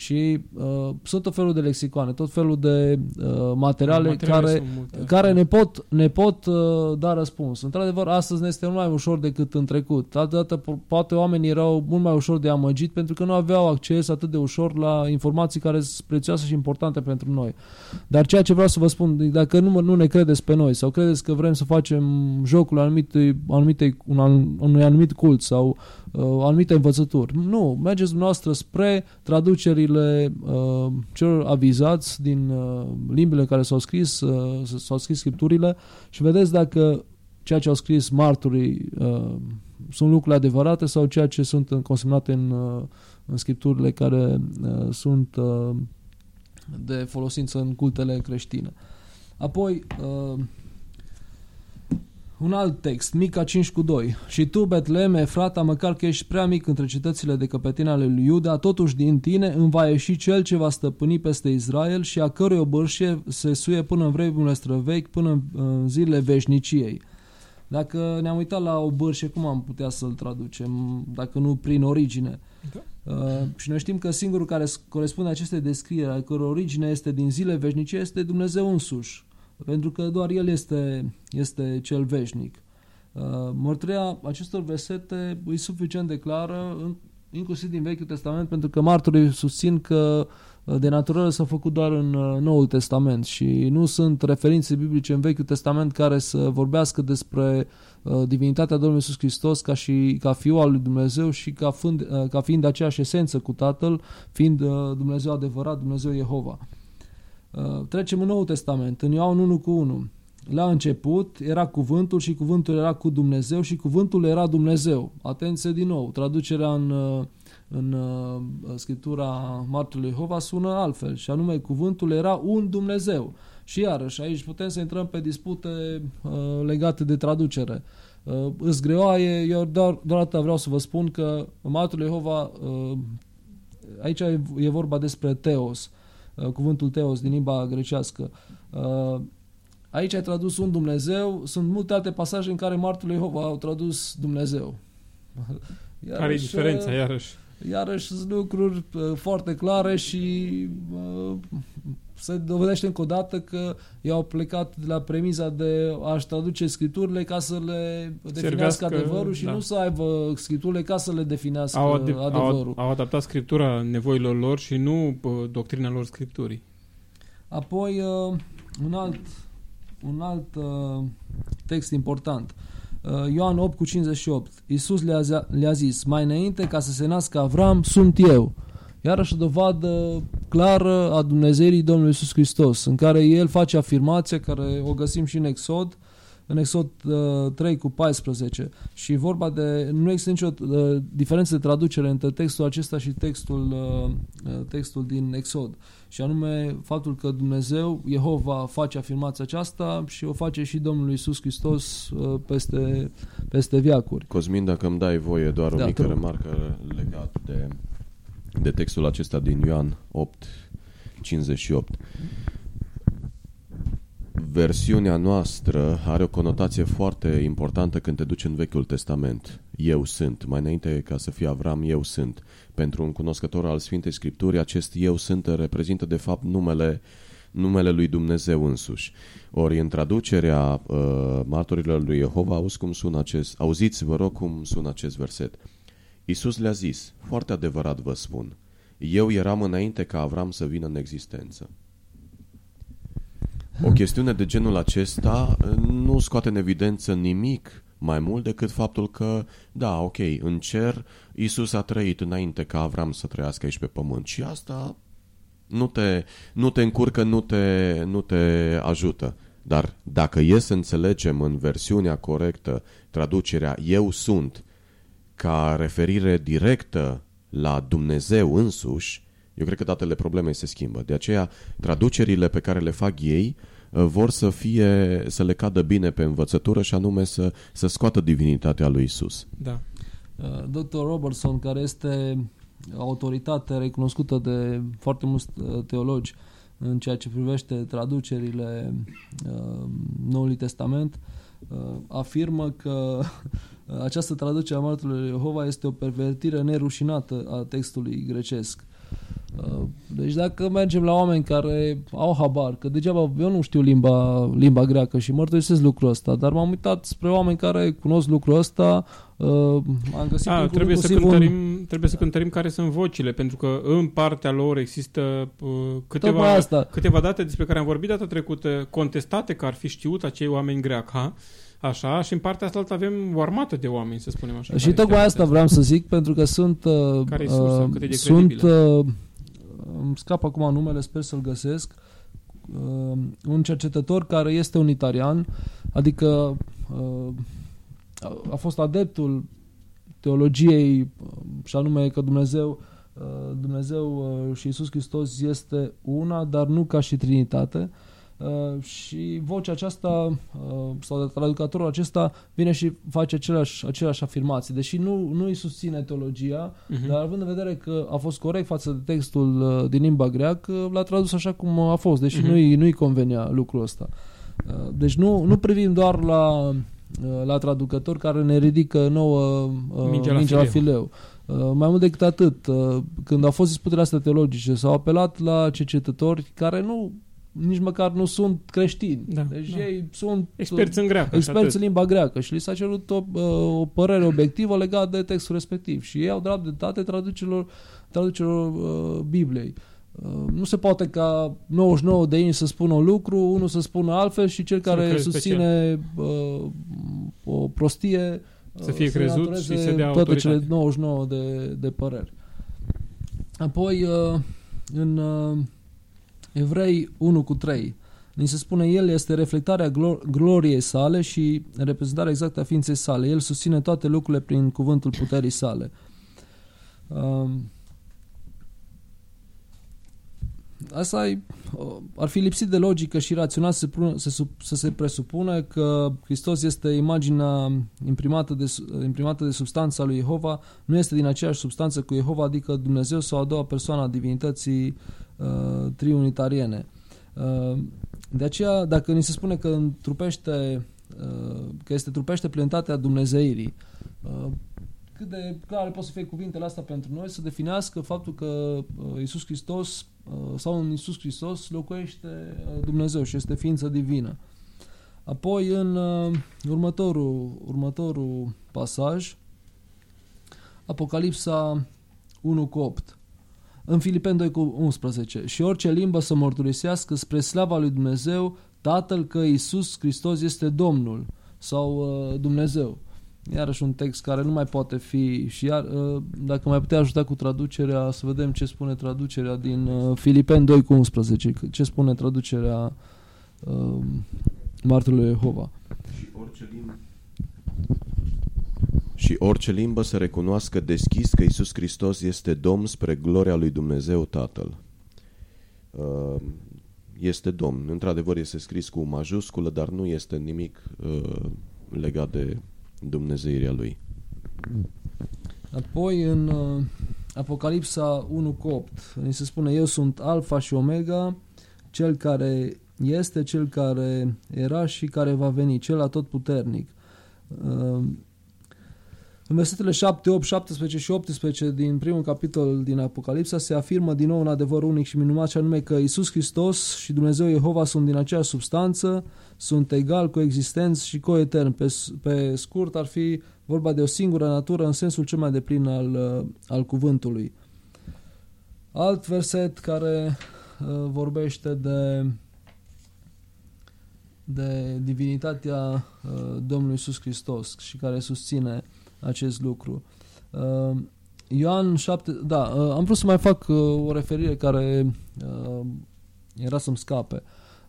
și uh, sunt tot felul de lexicoane, tot felul de uh, materiale, materiale care, care ne pot, ne pot uh, da răspuns. Într-adevăr, astăzi ne este mult mai ușor decât în trecut. Altădată, poate oamenii erau mult mai ușor de amăgit pentru că nu aveau acces atât de ușor la informații care sunt prețioase și importante pentru noi. Dar ceea ce vreau să vă spun, dacă nu, nu ne credeți pe noi sau credeți că vrem să facem jocul anumite, anumite, un, unui anumit cult sau uh, anumite învățături. Nu, mergeți dumneavoastră spre traducerile uh, celor avizați din uh, limbile care s-au scris, uh, s-au scris scripturile și vedeți dacă ceea ce au scris marturii uh, sunt lucruri adevărate sau ceea ce sunt consemnate în, uh, în scripturile care uh, sunt uh, de folosință în cultele creștine. Apoi, uh, un alt text, Mica 5 cu 2. Și tu, Betleme, frata, măcar că ești prea mic între cetățile de căpetine ale lui Iuda, totuși din tine îmi va ieși cel ce va stăpâni peste Israel și a cărui obârșie se suie până în vremurile străvechi, până în zilele veșniciei. Dacă ne-am uitat la obârșie, cum am putea să-l traducem, dacă nu prin origine? Da. Uh, și noi știm că singurul care corespunde aceste descrieri, al căror origine este din zile veșnice, este Dumnezeu însuși pentru că doar El este, este cel veșnic. Uh, mărturia acestor versete e suficient de clară, inclusiv din Vechiul Testament, pentru că martorii susțin că uh, de natură s-a făcut doar în uh, Noul Testament și nu sunt referințe biblice în Vechiul Testament care să vorbească despre divinitatea Domnului Iisus Hristos ca, și, ca Fiul al lui Dumnezeu și ca, fiind, ca fiind de aceeași esență cu Tatăl, fiind Dumnezeu adevărat, Dumnezeu Jehova. Uh, trecem în Noul Testament, în Ioan 1 cu 1. La început era cuvântul și cuvântul era cu Dumnezeu și cuvântul era Dumnezeu. Atenție din nou, traducerea în, uh, în uh, scriptura Martului Hova sună altfel și anume cuvântul era un Dumnezeu. Și iarăși aici putem să intrăm pe dispute uh, legate de traducere. Uh, îți greoaie, eu doar, doar atât vreau să vă spun că Martul Jehova, uh, aici e, e vorba despre Teos, Uh, cuvântul teos din limba grecească. Uh, aici ai tradus un Dumnezeu, sunt multe alte pasaje în care martul Jehova au tradus Dumnezeu. [LAUGHS] Care e diferența, uh, iarăși? Iarăși sunt lucruri foarte clare și se dovedește încă o dată că ei au plecat de la premiza de a-și traduce scripturile ca să le definească Servească, adevărul și da. nu să aibă scripturile ca să le definească au ad- adevărul. Au, au adaptat scriptura nevoilor lor și nu doctrina lor scripturii. Apoi, uh, un alt, un alt uh, text important. Uh, Ioan 8 cu 58. Iisus le-a, le-a zis, mai înainte ca să se nască Avram, sunt eu. Iarăși o dovadă clară a Dumnezeirii Domnului Iisus Hristos, în care El face afirmația care o găsim și în Exod, în Exod uh, 3 cu 14 și vorba de, nu există nicio uh, diferență de traducere între textul acesta și textul, uh, uh, textul din Exod. Și anume faptul că Dumnezeu, Jehova face afirmația aceasta și o face și Domnul Iisus Hristos uh, peste, peste viacuri. Cosmin, dacă îmi dai voie doar o da, mică remarcă legat de de textul acesta din Ioan 8, 58. Versiunea noastră are o conotație foarte importantă când te duci în Vechiul Testament. Eu sunt. Mai înainte ca să fie Avram, eu sunt. Pentru un cunoscător al Sfintei Scripturii, acest eu sunt reprezintă de fapt numele, numele lui Dumnezeu însuși. Ori în traducerea uh, martorilor lui Jehova, auzi cum sună acest, auziți vă rog cum sună acest verset. Iisus le-a zis, foarte adevărat vă spun, eu eram înainte ca Avram să vină în existență. O chestiune de genul acesta uh, nu scoate în evidență nimic mai mult decât faptul că, da, ok, în cer Isus a trăit înainte ca Avram să trăiască aici pe pământ și asta nu te, nu te încurcă, nu te, nu te ajută. Dar dacă e să înțelegem în versiunea corectă traducerea Eu sunt ca referire directă la Dumnezeu însuși, eu cred că datele problemei se schimbă. De aceea, traducerile pe care le fac ei uh, vor să fie, să le cadă bine pe învățătură și anume să, să scoată divinitatea lui Isus. Da. Uh, Dr. Robertson, care este autoritate recunoscută de foarte mulți uh, teologi în ceea ce privește traducerile Noului Testament, afirmă că această traducere a Martelui Jehova este o pervertire nerușinată a textului grecesc. Uh, deci dacă mergem la oameni care au habar, că degeaba eu nu știu limba, limba greacă și mărturisesc lucrul ăsta, dar m-am uitat spre oameni care cunosc lucrul ăsta, uh, am găsit A, trebuie, să cântărim, un... trebuie să cântărim care sunt vocile, pentru că în partea lor există uh, câteva, asta. câteva date despre care am vorbit data trecută, contestate că ar fi știut acei oameni greaca, Așa, și în partea asta avem o armată de oameni, să spunem așa. Și tocmai asta vreau să zic, pentru că sunt... Uh, care sursa, uh, cât sunt, uh, îmi scap acum numele, sper să-l găsesc, uh, un cercetător care este un italian, adică uh, a fost adeptul teologiei uh, și anume că Dumnezeu uh, Dumnezeu uh, și Isus Hristos este una, dar nu ca și Trinitate. Uh, și vocea aceasta uh, sau traducătorul acesta vine și face aceleași, aceleași afirmații. Deși nu, nu îi susține teologia, uh-huh. dar având în vedere că a fost corect față de textul uh, din limba greacă, l-a tradus așa cum a fost, deși uh-huh. nu-i, nu-i convenea lucrul ăsta. Uh, deci nu, nu privim doar la, uh, la traducător care ne ridică nouă uh, mingea la fileu. La fileu. Uh, mai mult decât atât, uh, când au fost disputele astea teologice, s-au apelat la cercetători care nu nici măcar nu sunt creștini. Da, deci da. ei sunt experți în greacă. Experți în limba greacă și li s-a cerut o, uh, o părere obiectivă legată de textul respectiv. Și ei au drept de date traducerilor, traducerilor uh, Bibliei. Uh, nu se poate ca 99 de ani să spună un lucru, unul să spună altfel și cel care susține uh, o prostie să fie crezut și să dea toate cele 99 de, de păreri. Apoi, uh, în uh, Evrei 1 cu 3, ni se spune El este reflectarea glor- gloriei sale și reprezentarea exactă a ființei sale. El susține toate lucrurile prin cuvântul puterii sale. Uh, asta e, ar fi lipsit de logică și rațional să, prună, să, să se presupună că Hristos este imaginea imprimată de, imprimată de substanța lui Jehova, nu este din aceeași substanță cu Jehova, adică Dumnezeu sau a doua persoană a divinității uh, triunitariene. Uh, de aceea, dacă ni se spune că întrupește, uh, că este trupește plenitatea Dumnezeirii, uh, cât de clare pot să fie cuvintele astea pentru noi, să definească faptul că uh, Isus Hristos uh, sau în Isus Hristos locuiește uh, Dumnezeu și este ființă divină. Apoi în următorul, următorul pasaj, Apocalipsa 1 cu 8. În Filipen 2 cu 11. Și orice limbă să mărturisească spre slava lui Dumnezeu, Tatăl că Isus Hristos este Domnul sau uh, Dumnezeu iarăși un text care nu mai poate fi și iar, uh, dacă mai putea ajuta cu traducerea, să vedem ce spune traducerea din uh, Filipen 2 cu 11, ce spune traducerea uh, Martelui Jehova. Și orice limbă și orice limbă să recunoască deschis că Isus Hristos este Domn spre gloria lui Dumnezeu Tatăl. Este Domn. Într-adevăr este scris cu majusculă, dar nu este nimic legat de dumnezeirea lui. Apoi în uh, Apocalipsa 1 cu 8 ni se spune eu sunt alfa și omega, cel care este, cel care era și care va veni, cel atotputernic. Uh, în versetele 7, 8, 17 și 18 din primul capitol din Apocalipsa se afirmă din nou un adevăr unic și minunat și anume că Isus Hristos și Dumnezeu Jehova sunt din aceeași substanță, sunt egal, coexistenți și coeterni. Pe, pe scurt ar fi vorba de o singură natură în sensul cel mai deplin al, uh, al cuvântului. Alt verset care uh, vorbește de de divinitatea uh, Domnului Iisus Hristos și care susține acest lucru. Uh, Ioan 7, da, uh, am vrut să mai fac uh, o referire care uh, era să-mi scape.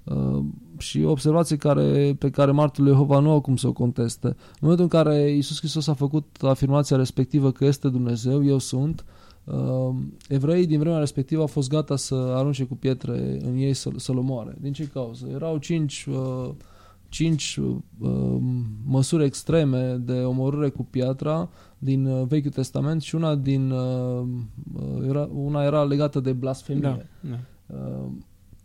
Uh, și observații care, pe care martul Jehova nu au cum să o conteste. În momentul în care Isus Hristos a făcut afirmația respectivă că este Dumnezeu, eu sunt, uh, evreii din vremea respectivă au fost gata să arunce cu pietre în ei să, să-l omoare. Din ce cauză? Erau cinci, uh, cinci uh, măsuri extreme de omorâre cu piatra din uh, Vechiul Testament și una din uh, era, una era legată de blasfemie. Da, da. Uh,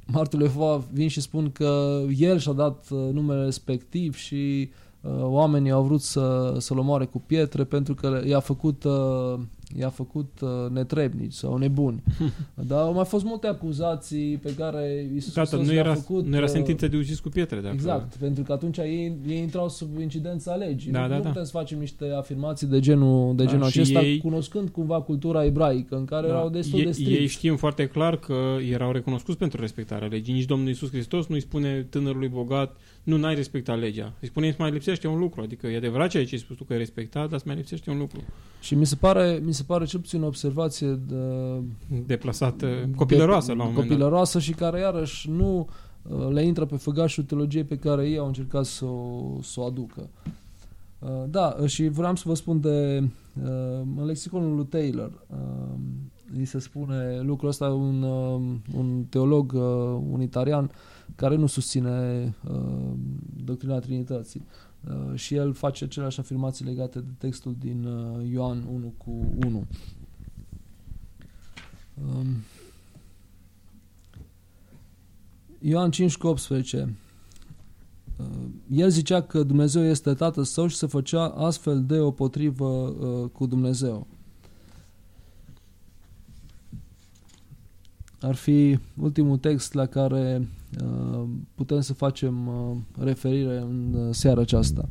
martul Jehova vin și spun că el și-a dat uh, numele respectiv și uh, oamenii au vrut să, să-l omoare cu pietre pentru că i-a făcut uh, i-a făcut uh, netrebnici sau nebuni. [LAUGHS] Dar au mai fost multe acuzații pe care Iisus Tată, nu era, făcut. Nu era uh, sentință de ucis cu pietre. De exact, acolo. pentru că atunci ei, ei intrau sub incidența legii. Da, nu, da, nu da. putem să facem niște afirmații de genul, de da, genul acesta, ei, cunoscând cumva cultura ebraică, în care da, erau destul ei, de strict. Ei știm foarte clar că erau recunoscuți pentru respectarea legii. Nici Domnul Iisus Hristos nu-i spune tânărului bogat nu, n-ai respectat legea. Îi spune, îți mai lipsește un lucru. Adică e adevărat ceea ce ai spus tu că ai respectat, dar îți mai lipsește un lucru. Și mi se pare, mi se pare cel puțin o observație de, deplasată, copilăroasă de, la un moment Copilăroasă și care iarăși nu uh, le intră pe făgașul teologiei pe care ei au încercat să o, să o aducă. Uh, da, și vreau să vă spun de uh, în lexiconul lui Taylor îi se spune lucrul ăsta un, un teolog unitarian care nu susține uh, doctrina Trinității. Uh, și el face aceleași afirmații legate de textul din uh, Ioan 1 cu 1. Um, Ioan 5 cu 18 uh, el zicea că Dumnezeu este Tatăl Său și se făcea astfel de o potrivă uh, cu Dumnezeu. Ar fi ultimul text la care uh, putem să facem uh, referire în uh, seara aceasta.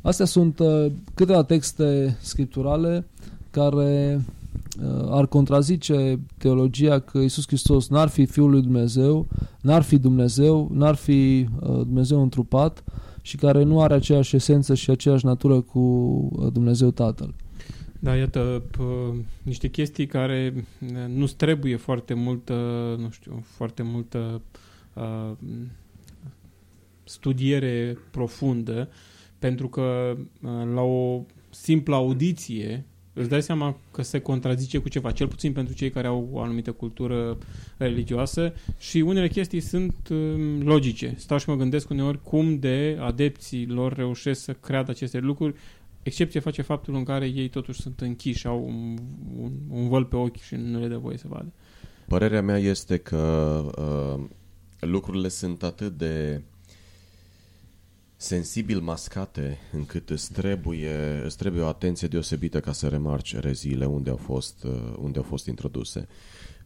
Astea sunt uh, câteva texte scripturale care uh, ar contrazice teologia că Isus Hristos n-ar fi Fiul lui Dumnezeu, n-ar fi Dumnezeu, n-ar fi uh, Dumnezeu întrupat și care nu are aceeași esență și aceeași natură cu uh, Dumnezeu Tatăl. Da, iată, p- niște chestii care nu trebuie foarte multă, nu știu, foarte multă uh, studiere profundă, pentru că uh, la o simplă audiție îți dai seama că se contrazice cu ceva, cel puțin pentru cei care au o anumită cultură religioasă și unele chestii sunt uh, logice. Stau și mă gândesc uneori cum de adepții lor reușesc să creadă aceste lucruri Excepție face faptul în care ei totuși sunt închiși, au un, un, un văl pe ochi și nu le dă voie să vadă. Părerea mea este că uh, lucrurile sunt atât de sensibil mascate încât îți trebuie, îți trebuie o atenție deosebită ca să remarci reziile unde au fost, uh, unde au fost introduse.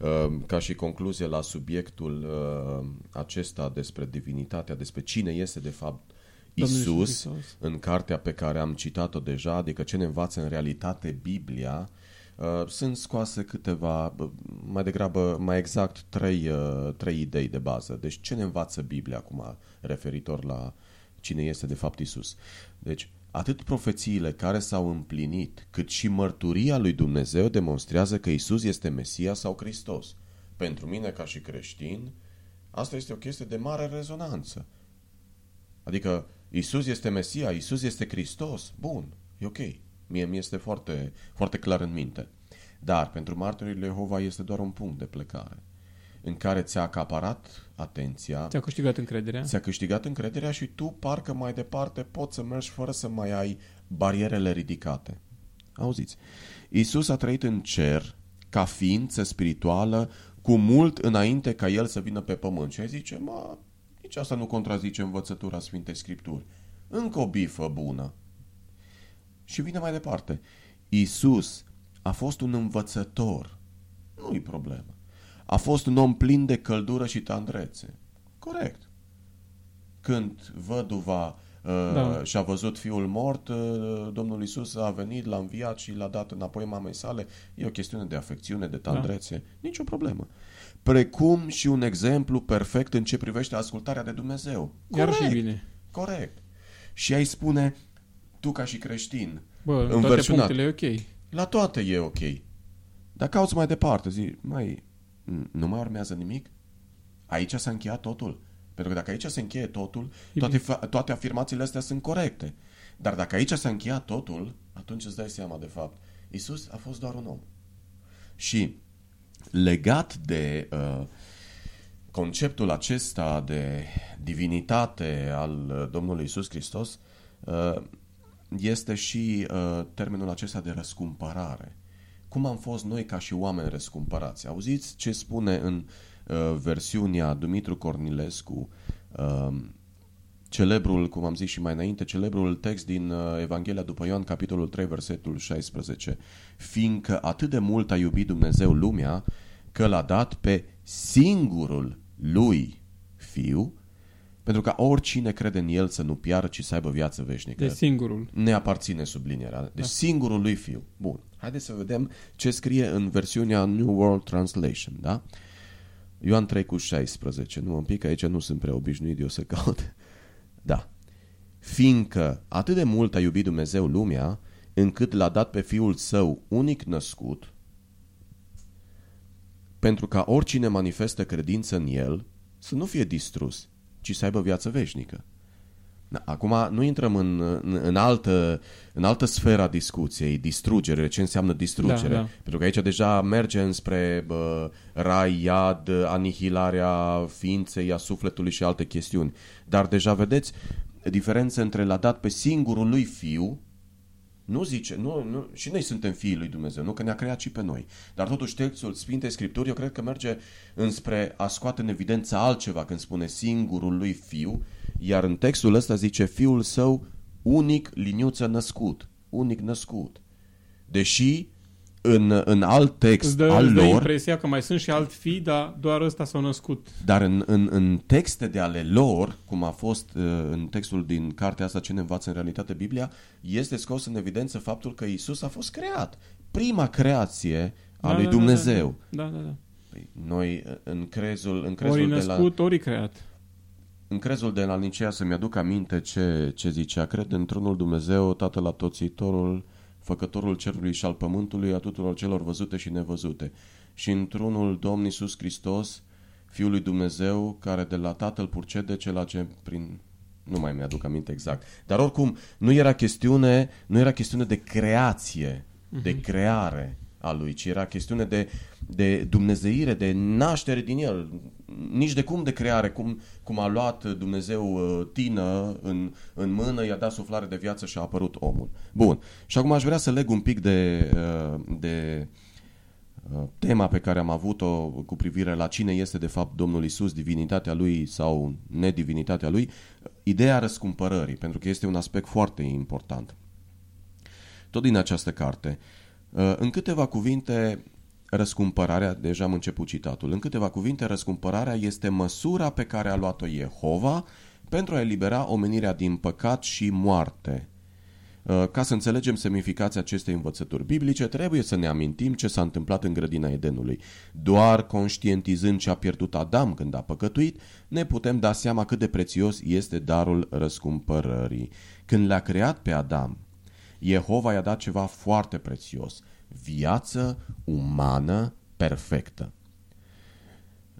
Uh, ca și concluzie la subiectul uh, acesta despre divinitatea, despre cine este de fapt Isus, în cartea pe care am citat-o deja, adică ce ne învață în realitate Biblia, uh, sunt scoase câteva, mai degrabă, mai exact, trei, uh, trei idei de bază. Deci ce ne învață Biblia acum referitor la cine este de fapt Isus? Deci, atât profețiile care s-au împlinit, cât și mărturia lui Dumnezeu demonstrează că Isus este Mesia sau Hristos. Pentru mine, ca și creștin, asta este o chestie de mare rezonanță. Adică Isus este Mesia, Isus este Hristos, bun, e ok. Mie mi este foarte, foarte clar în minte. Dar pentru martorii Jehova este doar un punct de plecare în care ți-a acaparat atenția, ți-a câștigat încrederea, ți-a câștigat încrederea și tu parcă mai departe poți să mergi fără să mai ai barierele ridicate. Auziți, Isus a trăit în cer ca ființă spirituală cu mult înainte ca el să vină pe pământ. Și zice, mă, nici asta nu contrazice învățătura Sfintei Scripturi. Încă o bifă bună. Și vine mai departe. Isus a fost un învățător. Nu-i problemă. A fost un om plin de căldură și tandrețe. Corect. Când văduva uh, da. și-a văzut fiul mort, uh, Domnul Isus a venit, l-a înviat și l-a dat înapoi mamei sale. E o chestiune de afecțiune, de tandrețe. Da. Nici o problemă precum și un exemplu perfect în ce privește ascultarea de Dumnezeu. Corect. Iar și bine. Corect. Și ai spune, tu ca și creștin, Bă, în toate punctele e ok. La toate e ok. Dar cauți mai departe, zi, mai, nu mai urmează nimic? Aici s-a încheiat totul. Pentru că dacă aici se încheie totul, toate, toate afirmațiile astea sunt corecte. Dar dacă aici s-a încheiat totul, atunci îți dai seama de fapt. Isus a fost doar un om. Și legat de uh, conceptul acesta de divinitate al uh, Domnului Isus Hristos uh, este și uh, termenul acesta de răscumpărare. Cum am fost noi ca și oameni răscumpărați? Auziți ce spune în uh, versiunea Dumitru Cornilescu uh, celebrul, cum am zis și mai înainte, celebrul text din uh, Evanghelia după Ioan, capitolul 3, versetul 16. Fiindcă atât de mult a iubit Dumnezeu lumea, că l-a dat pe singurul lui fiu, pentru ca oricine crede în el să nu piară, ci să aibă viață veșnică. De singurul. Ne aparține sublinierea. Deci da. singurul lui fiu. Bun. Haideți să vedem ce scrie în versiunea New World Translation, da? Ioan 3 cu 16. Nu, un pic aici nu sunt prea obișnuit, eu să caut. [LAUGHS] Da. Fiindcă atât de mult a iubit Dumnezeu lumea, încât l-a dat pe Fiul Său unic născut, pentru ca oricine manifestă credință în El să nu fie distrus, ci să aibă viață veșnică. Da, Acum nu intrăm în, în, în, altă, în altă sferă a discuției, distrugere, ce înseamnă distrugere. Da, da. Pentru că aici deja merge înspre bă, rai, iad, anihilarea ființei, a sufletului și alte chestiuni. Dar deja vedeți diferența între l-a dat pe singurul lui fiu, nu zice, nu, nu, și noi suntem fiii lui Dumnezeu, nu că ne-a creat și pe noi. Dar totuși textul Sfintei Scripturi, eu cred că merge înspre a scoate în evidență altceva când spune singurul lui fiu, iar în textul ăsta zice fiul său unic liniuță născut, unic născut. Deși în, în alt text Îți dă, al îți dă lor, impresia că mai sunt și alt fi, dar doar ăsta s-a născut. dar în, în, în texte de ale lor, cum a fost uh, în textul din cartea asta ce ne învață în realitate Biblia, este scos în evidență faptul că Isus a fost creat. Prima creație a Da, lui da, da, Dumnezeu. Da, da, da. Păi Noi uh, în crezul, în Ori crezul de la născut, ori creat. în crezul de la Nicea să-mi aduc aminte ce, ce zicea. Cred într-unul Dumnezeu, Tatăl Atoțitorul, Făcătorul cerului și al pământului, a tuturor celor văzute și nevăzute. Și într-unul Domn Iisus Hristos, Fiul lui Dumnezeu, care de la Tatăl purcede cela ce prin... Nu mai mi-aduc aminte exact. Dar oricum, nu era chestiune, nu era chestiune de creație, de creare a lui, ci era chestiune de, de dumnezeire, de naștere din el. Nici de cum de creare, cum, cum a luat Dumnezeu uh, tină în, în mână, i-a dat suflare de viață și a apărut omul. Bun. Și acum aș vrea să leg un pic de, uh, de uh, tema pe care am avut-o cu privire la cine este de fapt Domnul Isus, divinitatea lui sau nedivinitatea lui, ideea răscumpărării, pentru că este un aspect foarte important. Tot din această carte, Uh, în câteva cuvinte, răscumpărarea, deja am început citatul, în câteva cuvinte, răscumpărarea este măsura pe care a luat-o Jehova pentru a elibera omenirea din păcat și moarte. Uh, Ca să înțelegem semnificația acestei învățături biblice, trebuie să ne amintim ce s-a întâmplat în grădina Edenului. Doar conștientizând ce a pierdut Adam când a păcătuit, ne putem da seama cât de prețios este darul răscumpărării. Când l-a creat pe Adam, Jehova i-a dat ceva foarte prețios, viață umană perfectă.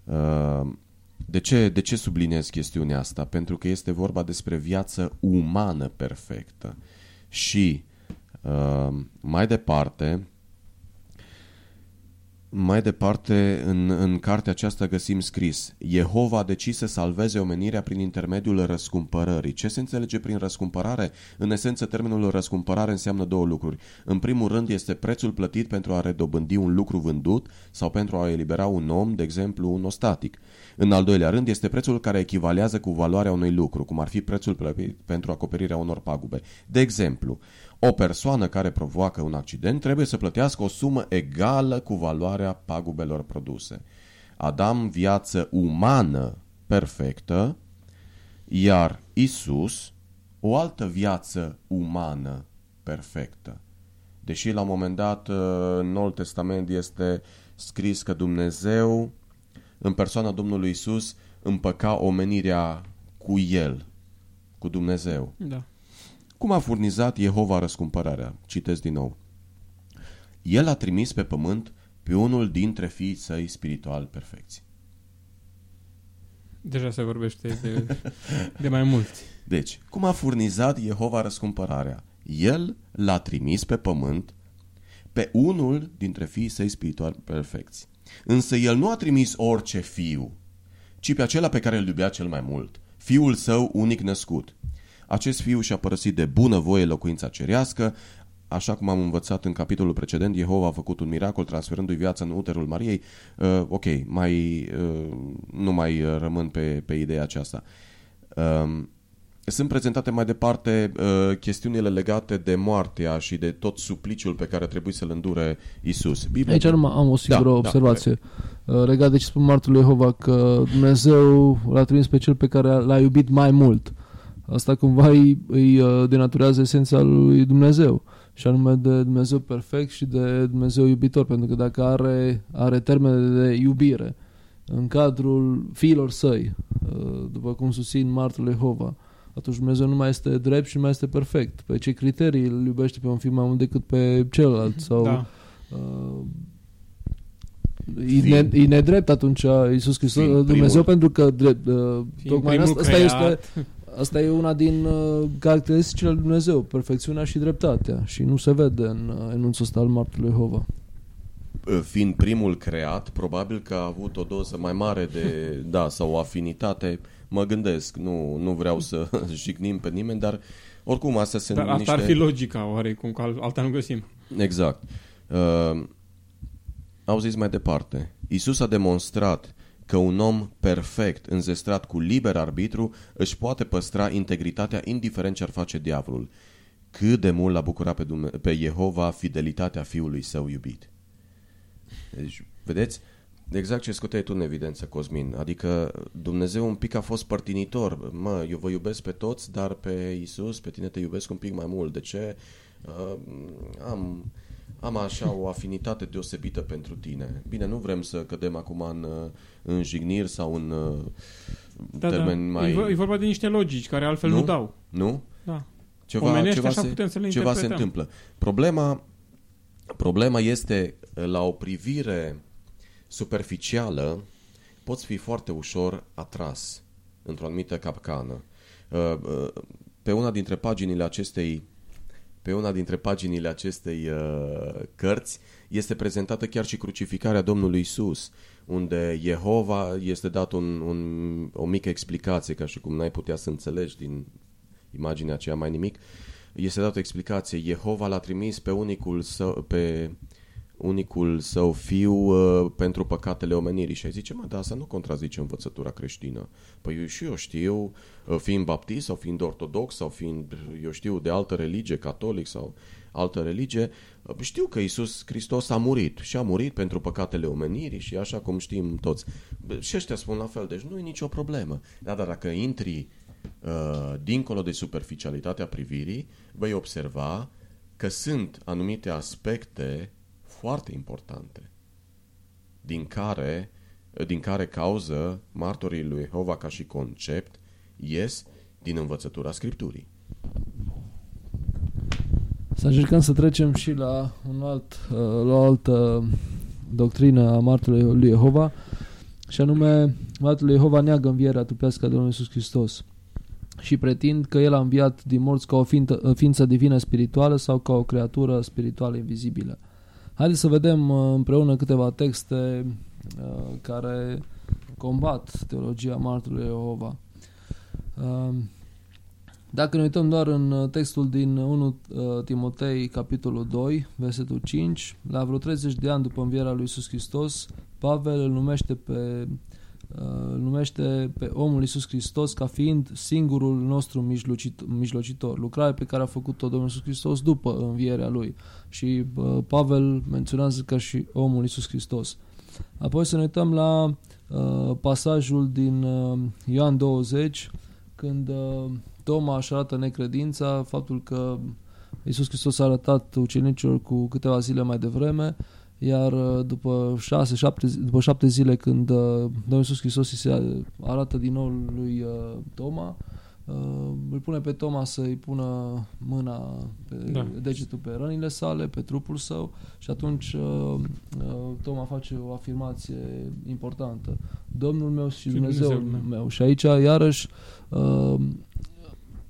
Uh, De ce, de ce subliniez chestiunea asta? Pentru că este vorba despre viață umană perfectă. Și uh, mai departe, mai departe, în, în cartea aceasta găsim scris Jehova a decis să salveze omenirea prin intermediul răscumpărării. Ce se înțelege prin răscumpărare? În esență, termenul răscumpărare înseamnă două lucruri. În primul rând este prețul plătit pentru a redobândi un lucru vândut sau pentru a elibera un om, de exemplu un ostatic. În al doilea rând este prețul care echivalează cu valoarea unui lucru, cum ar fi prețul plătit pentru acoperirea unor pagube. De exemplu, o persoană care provoacă un accident trebuie să plătească o sumă egală cu valoarea pagubelor produse. Adam viață umană perfectă, iar Isus o altă viață umană perfectă. Deși la un moment dat în Noul Testament este scris că Dumnezeu în persoana Domnului Isus împăca omenirea cu El, cu Dumnezeu. Da. Cum a furnizat Jehova răscumpărarea? Citesc din nou. El a trimis pe pământ pe unul dintre fiii săi spiritual perfecți. Deja se vorbește de, de mai mulți. Deci, cum a furnizat Jehova răscumpărarea? El l-a trimis pe pământ pe unul dintre fiii săi spiritual perfecți. Însă el nu a trimis orice fiu, ci pe acela pe care îl iubea cel mai mult, fiul său unic născut. Acest fiu și-a părăsit de bună voie locuința cerească, așa cum am învățat în capitolul precedent, Jehova a făcut un miracol transferându-i viața în uterul Mariei. Uh, ok, mai, uh, nu mai uh, rămân pe, pe ideea aceasta. Uh, sunt prezentate mai departe uh, chestiunile legate de moartea și de tot supliciul pe care trebuie să-l îndure Isus. Biblia... Aici numai am o singură Da, da, observație uh, legat de ce spun Martul lui Jehova că Dumnezeu l-a trimis pe cel pe care l-a iubit mai mult. Asta cumva îi, îi uh, denaturează esența lui Dumnezeu și anume de Dumnezeu perfect și de Dumnezeu iubitor, pentru că dacă are, are termene de iubire în cadrul fiilor săi, uh, după cum susțin Martul lui Jehova, atunci Dumnezeu nu mai este drept și nu mai este perfect. Pe ce criterii îl iubește pe un fiu mai mult decât pe celălalt? Sau, Da. Uh, e, ne, e nedrept atunci Iisus Hristos, Fiind Dumnezeu, primul- pentru că drept, uh, Fiind tocmai primul asta, asta creat, este Asta e una din uh, caracteristicile lui Dumnezeu, perfecțiunea și dreptatea. Și nu se vede în uh, enunțul ăsta al martorului Jehova. Fiind primul creat, probabil că a avut o doză mai mare de, [LAUGHS] da, sau o afinitate, mă gândesc, nu, nu vreau să [LAUGHS] jignim pe nimeni, dar oricum astea sunt Dar asta niște... ar fi logica, oarecum, că al- alta nu găsim. Exact. Uh, au zis mai departe. Isus a demonstrat că un om perfect, înzestrat cu liber arbitru, își poate păstra integritatea indiferent ce ar face diavolul. Cât de mult l-a bucurat pe, Dume- pe Jehova fidelitatea fiului său iubit. Deci, vedeți, exact ce scoteai tu în evidență, Cosmin. Adică Dumnezeu un pic a fost părtinitor. Mă, eu vă iubesc pe toți, dar pe Isus, pe tine te iubesc un pic mai mult. De ce? Uh, am, am așa o afinitate deosebită pentru tine. Bine, nu vrem să cădem acum în, uh, în jigniri sau în uh, Da, termeni da. mai... E, vor- e vorba de niște logici care altfel nu, nu Nu? dau. Nu? Da. Ceva, Omenește, ceva, așa se, putem să le ceva se interpretăm. întâmplă. Problema, problema este la o privire superficială poți fi foarte ușor atras într-o anumită capcană. Uh, uh, Pe una dintre paginile acestei pe una dintre paginile acestei uh, cărți este prezentată chiar și crucificarea Domnului Isus, unde Jehova este dat un, un, o mică explicație, ca și cum n-ai putea să înțelegi din imaginea aceea mai nimic, este dată o explicație. Jehova l-a trimis pe unicul său, pe unicul său fiu uh, pentru păcatele omenirii. Și ai zice, mă, dar asta nu contrazice învățătura creștină. Păi eu și eu știu, uh, fiind baptist sau fiind ortodox sau fiind, eu știu, de altă religie, catolic sau altă religie, uh, știu că Isus Hristos a murit și a murit pentru păcatele omenirii și așa cum știm toți. Bă, Și ăștia spun la fel, deci nu e nicio problemă. Da, dar dacă intri uh, dincolo de superficialitatea privirii, vei observa că sunt anumite aspecte foarte importante din care, din care cauză martorii lui Jehova ca și concept ies din învățătura Scripturii. Să încercăm să trecem și la, un alt, uh, la o altă doctrină a martorului lui Jehova, și anume, martorul lui Jehova neagă învierea trupească a Domnului Iisus Hristos și pretind că El a înviat din morți ca o ființă, ființă divină spirituală sau ca o creatură spirituală invizibilă. Haideți să vedem uh, împreună câteva texte uh, care combat teologia martorului Jehova. Uh, Dacă ne uităm doar în uh, textul din 1 uh, Timotei, capitolul 2, versetul 5, la vreo 30 de ani după învierea lui Iisus Hristos, Pavel îl numește pe, uh, îl numește pe omul Iisus Hristos ca fiind singurul nostru mijlocit, mijlocitor, lucrare pe care a făcut-o Domnul Iisus Hristos după învierea lui. Și uh, Pavel menționează ca și omul Iisus Hristos. Apoi să ne uităm la uh, pasajul din uh, Ioan 20, când uh, Toma își arată necredința, faptul că Iisus Hristos a arătat ucenicilor cu câteva zile mai devreme, iar uh, după șase, șapte, după șapte zile când uh, Domnul Iisus Hristos îi se arată din nou lui uh, Toma, uh, îl pune pe Toma să-i pună mâna pe Da. degetul pe rănile sale, pe trupul său și atunci uh, uh, Toma face o afirmație importantă. Domnul meu și, Și Dumnezeul Dumnezeul meu. meu. Și aici, iarăși, uh,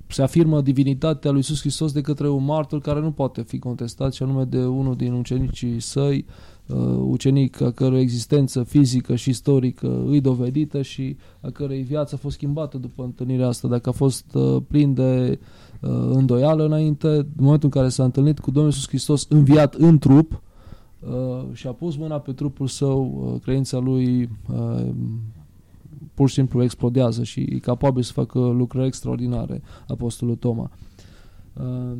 se afirmă divinitatea lui Iisus Hristos de către un martor care nu poate fi contestat, și anume de unul din ucenicii săi, uh, ucenic a cărui existență fizică și istorică îi dovedită și a cărei viață a fost schimbată după întâlnirea asta. Dacă a fost uh, plin de uh, îndoială înainte, în momentul în care s-a întâlnit cu Domnul Iisus Hristos înviat în trup uh, și a pus mâna pe trupul său, uh, credința lui uh, pur și simplu explodează și e capabil să facă lucruri extraordinare Apostolul Toma. Uh,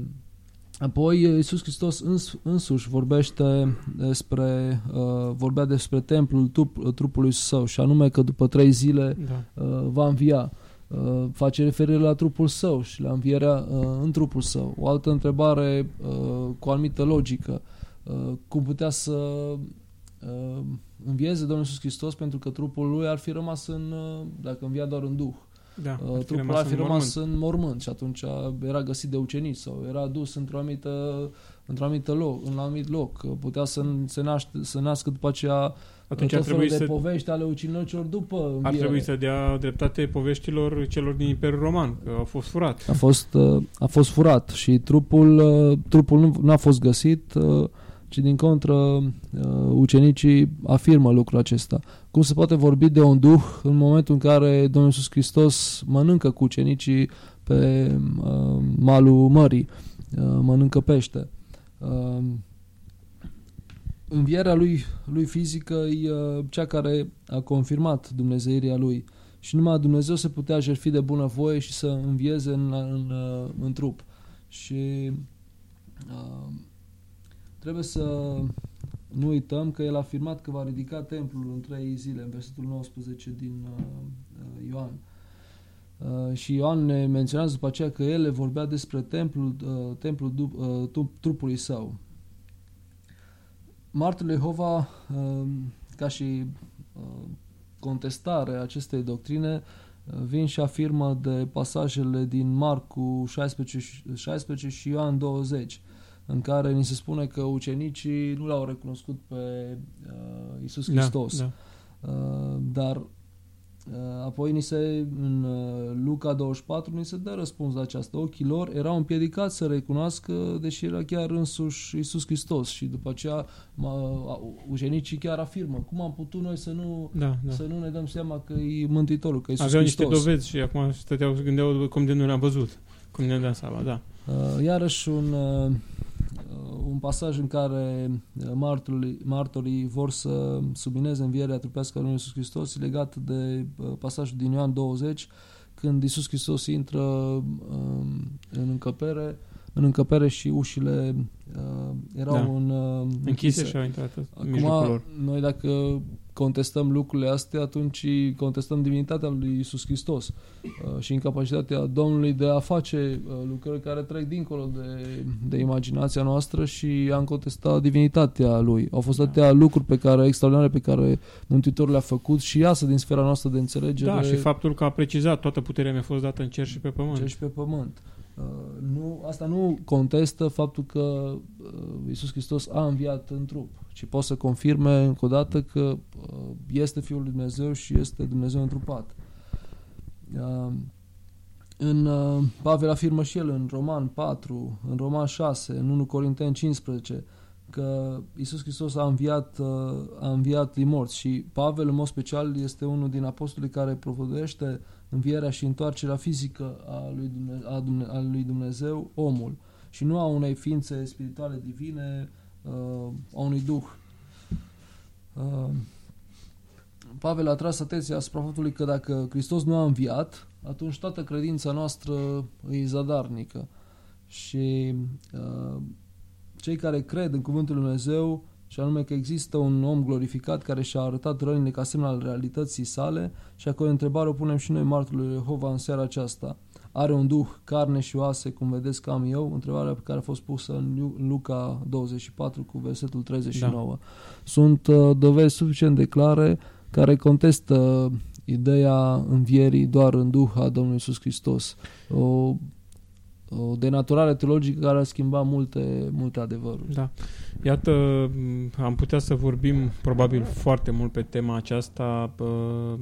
Apoi Iisus Hristos îns, însuși vorbește despre, uh, vorbea despre templul trup, trupului său și anume că după trei zile Da. uh, va învia. Uh, face referire la trupul său și la învierea uh, în trupul său. O altă întrebare uh, cu o anumită logică. Uh, cum putea să uh, învieze Domnul Iisus Hristos pentru că trupul lui ar fi rămas în, uh, dacă învia doar în duh, Da. uh, ar fi trupul rămas ar fi în rămas mormânt. în mormânt și atunci era găsit de ucenici sau era dus într-o anumită, într-o anumită loc, în un anumit loc. Putea să se naște, să nască după aceea Atunci tot ar trebui, felul de să, povești ale ucigașilor după ar înviere. trebui să dea dreptate poveștilor celor din Imperiul Roman, că au fost furat. A fost, uh, a fost furat și trupul, uh, trupul nu, nu a fost găsit, uh, ci din contră uh, ucenicii afirmă lucrul acesta. Cum se poate vorbi de un duh în momentul în care Domnul Iisus Hristos mănâncă cu ucenicii pe uh, malul mării, uh, mănâncă pește. Uh, învierea lui, lui fizică e uh, cea care a confirmat dumnezeirea lui și numai Dumnezeu se putea jertfi de bunăvoie și să învieze în, în, uh, în trup. Și uh, trebuie să nu uităm că el a afirmat că va ridica templul în trei zile, în versetul 19 din uh, uh, Ioan. Uh, și Ioan ne menționează după aceea că el le vorbea despre templul, uh, templul dup- uh, tu- trupului său. Martul Jehova, uh, ca și uh, contestare a acestei doctrine, uh, vin și afirmă de pasajele din Marcu 16, și- 16 și Ioan 20, în care ni se spune că ucenicii nu l-au recunoscut pe uh, Isus Hristos. Da, Uh, dar uh, apoi ni se, în uh, Luca 24 ni se dă răspuns la aceasta. Ochii lor erau împiedicați să recunoască, deși era chiar însuși Isus Hristos și după aceea ma, ucenicii chiar afirmă cum am putut noi să nu, da, da. să nu ne dăm seama că e Mântuitorul, că e Isus Aveau Hristos. niște dovezi și acum stăteau și gândeau cum de nu le-am văzut. Cum ne dăm seama, da. Uh, iarăși un, uh, un pasaj în care uh, martorii, martorii vor să submineze învierea trupească a lui Iisus Hristos e legat de uh, pasajul din Ioan 20 când Iisus Hristos intră um, în încăpere în încăpere și ușile uh, erau Da. în, uh, Închise și au intrat în mijlocul Acum, lor. noi dacă contestăm lucrurile astea, atunci contestăm divinitatea lui Isus Hristos uh, și incapacitatea Domnului de a face uh, lucrări care trec dincolo de, de imaginația noastră și am contestat divinitatea lui. Au fost Da. atâtea lucruri pe care, extraordinare pe care Mântuitorul le-a făcut și iasă din sfera noastră de înțelegere Da, și faptul că a precizat toată puterea mi-a fost dată în cer și pe pământ. cer și pe pământ. Uh, nu, asta nu contestă faptul că uh, Iisus Hristos a înviat în trup, ci poate să confirme încă o dată că uh, este Fiul lui Dumnezeu și este Dumnezeu întrupat. Uh, în uh, Pavel afirmă și el în Roman 4, în Roman 6, în 1 Corinteni 15, că Iisus Hristos a înviat, uh, a înviat din morți și Pavel în mod special este unul din apostolii care propovăduiește învierea și întoarcerea fizică a lui, Dumne- a, Dumne- a lui Dumnezeu, omul, și nu a unei ființe spirituale divine, uh, a unui duh. Uh, Pavel a tras atenția asupra faptului că dacă Hristos nu a înviat, atunci toată credința noastră e zadarnică. Și uh, cei care cred în Cuvântul Lui Dumnezeu, și anume că există un om glorificat care și-a arătat rănile ca semn al realității sale, și acolo întrebare o punem și noi martorului Jehova în seara aceasta. Are un duh, carne și oase, cum vedeți că am eu? Întrebarea pe care a fost pusă în Lu- în Luca 24 cu versetul 39. Da. Sunt uh, dovezi suficient de clare care contestă ideea învierii doar în Duh a Domnului Iisus Hristos. O, o denaturare teologică care a schimbat multe, multe adevăruri. Da. Iată, m, am putea să vorbim probabil foarte mult pe tema aceasta. uh,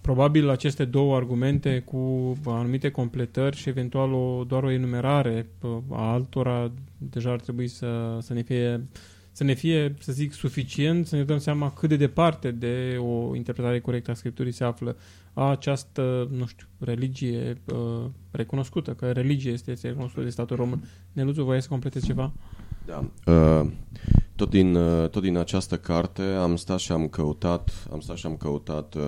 Probabil aceste două argumente cu anumite completări și eventual o, doar o enumerare uh, a altora deja ar trebui să, să ne fie să ne fie, să zic, suficient să ne dăm seama cât de departe de o interpretare corectă a Scripturii se află această, nu știu, religie uh, recunoscută, că religie este, este recunoscută de statul român. Neluțu, voiai să completezi ceva? Da. Uh, tot, din, uh, tot din această carte am stat și am căutat, am stat și am căutat uh,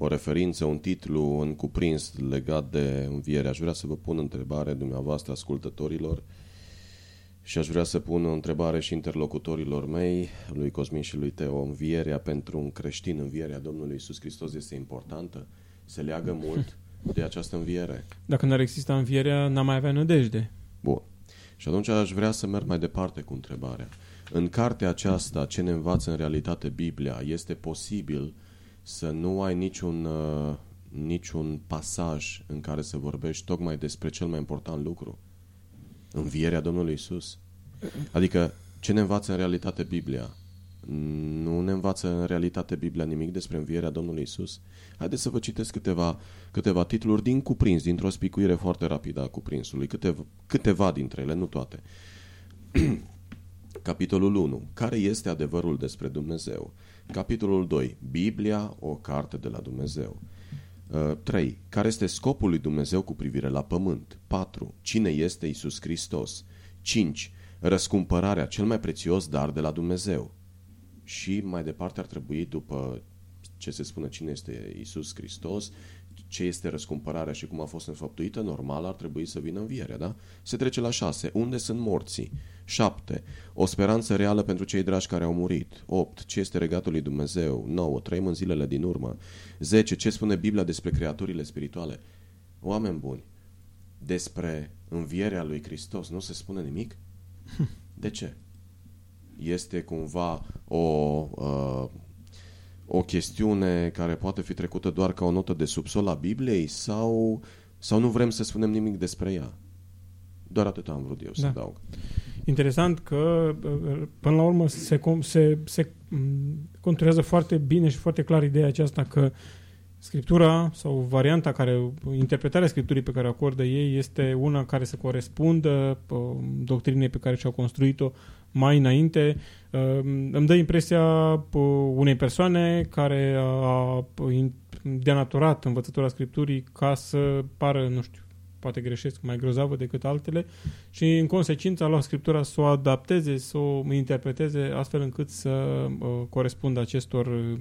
o referință, un titlu în cuprins legat de înviere. Aș vrea să vă pun întrebare dumneavoastră, ascultătorilor, și aș vrea să pun o întrebare și interlocutorilor mei, lui Cosmin și lui Teo. Învierea pentru un creștin, învierea Domnului Isus Hristos este importantă? Se leagă mult de această înviere? Dacă n-ar exista învierea, n-am mai avea nădejde. Bun. Și atunci aș vrea să merg mai departe cu întrebarea. În cartea aceasta, ce ne învață în realitate Biblia, este posibil să nu ai niciun, uh, niciun pasaj în care să vorbești tocmai despre cel mai important lucru? Învierea Domnului Isus. Adică, ce ne învață în realitate Biblia? Nu ne învață în realitate Biblia nimic despre învierea Domnului Isus? Haideți să vă citesc câteva, câteva titluri din cuprins, dintr-o spicuire foarte rapidă a cuprinsului, câteva, câteva dintre ele, nu toate. [CLEARS THROAT] Capitolul 1. Care este adevărul despre Dumnezeu? Capitolul 2. Biblia, o carte de la Dumnezeu. 3. Uh, Care este scopul lui Dumnezeu cu privire la pământ? 4. Cine este Isus Hristos? 5. Răscumpărarea, cel mai prețios dar de la Dumnezeu. Și mai departe ar trebui, după ce se spune cine este Isus Hristos, ce este răscumpărarea și cum a fost înfăptuită, normal ar trebui să vină învierea, da? Se trece la 6. Unde sunt morții? 7. O speranță reală pentru cei dragi care au murit. 8. Ce este regatul lui Dumnezeu? 9. Trăim în zilele din urmă. 10. Ce spune Biblia despre creaturile spirituale? Oameni buni, despre învierea lui Hristos nu se spune nimic? De ce? Este cumva o, uh, o chestiune care poate fi trecută doar ca o notă de subsol a Bibliei sau, sau nu vrem să spunem nimic despre ea? Doar atât am vrut eu da. să adaug. Interesant că, până la urmă, se, se, se conturează foarte bine și foarte clar ideea aceasta că Scriptura sau varianta care, interpretarea Scripturii pe care o acordă ei este una care să corespundă doctrinei pe care și-au construit-o mai înainte. Îmi dă impresia unei persoane care a denaturat învățătura Scripturii ca să pară, nu știu, poate greșesc, mai grozavă decât altele și în consecință a luat Scriptura să o adapteze, să o interpreteze astfel încât să uh, corespundă acestor, uh,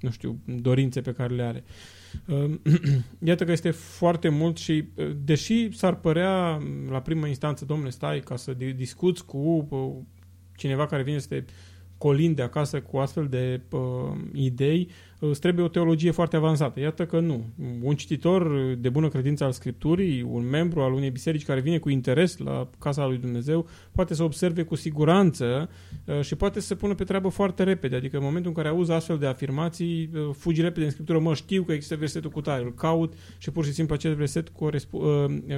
nu știu, dorințe pe care le are. Uh, [CLEARS THROAT] iată că este foarte mult și uh, deși s-ar părea la prima instanță, domnule, stai ca să discuți cu uh, cineva care vine să te colinde acasă cu astfel de uh, idei, îți trebuie o teologie foarte avansată. Iată că nu. Un cititor de bună credință al Scripturii, un membru al unei biserici care vine cu interes la casa lui Dumnezeu, poate să observe cu siguranță uh, și poate să se pună pe treabă foarte repede. Adică în momentul în care auzi astfel de afirmații, uh, fugi repede în Scriptură, mă știu că există versetul cu tare, îl caut și pur și simplu acest verset uh,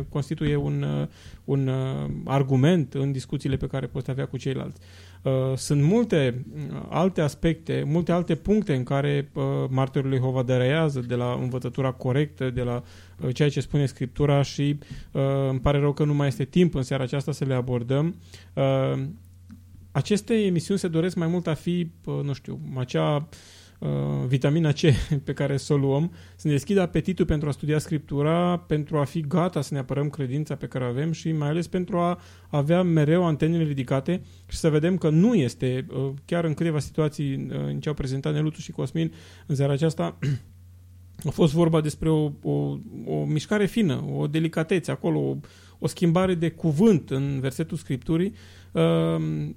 constituie un, un argument în discuțiile pe care poți avea cu ceilalți. Sunt multe alte aspecte, multe alte puncte în care martorul Jehova dereiază de la învățătura corectă, de la uh, ceea ce spune Scriptura și uh, îmi pare rău că nu mai este timp în seara aceasta să le abordăm. Uh, aceste emisiuni se doresc mai mult a fi, nu știu, acea uh, vitamina C [LAUGHS] pe care să o luăm, să ne deschidă apetitul pentru a studia Scriptura, pentru a fi gata să ne apărăm credința pe care o avem și mai ales pentru a avea mereu antenele ridicate și să vedem că nu este, uh, chiar în câteva situații uh, în ce au prezentat Neluțu și Cosmin în seara aceasta, [CLEARS THROAT] a fost vorba despre o, o, o mișcare fină, o delicatețe acolo, o, o schimbare de cuvânt în versetul Scripturii uh,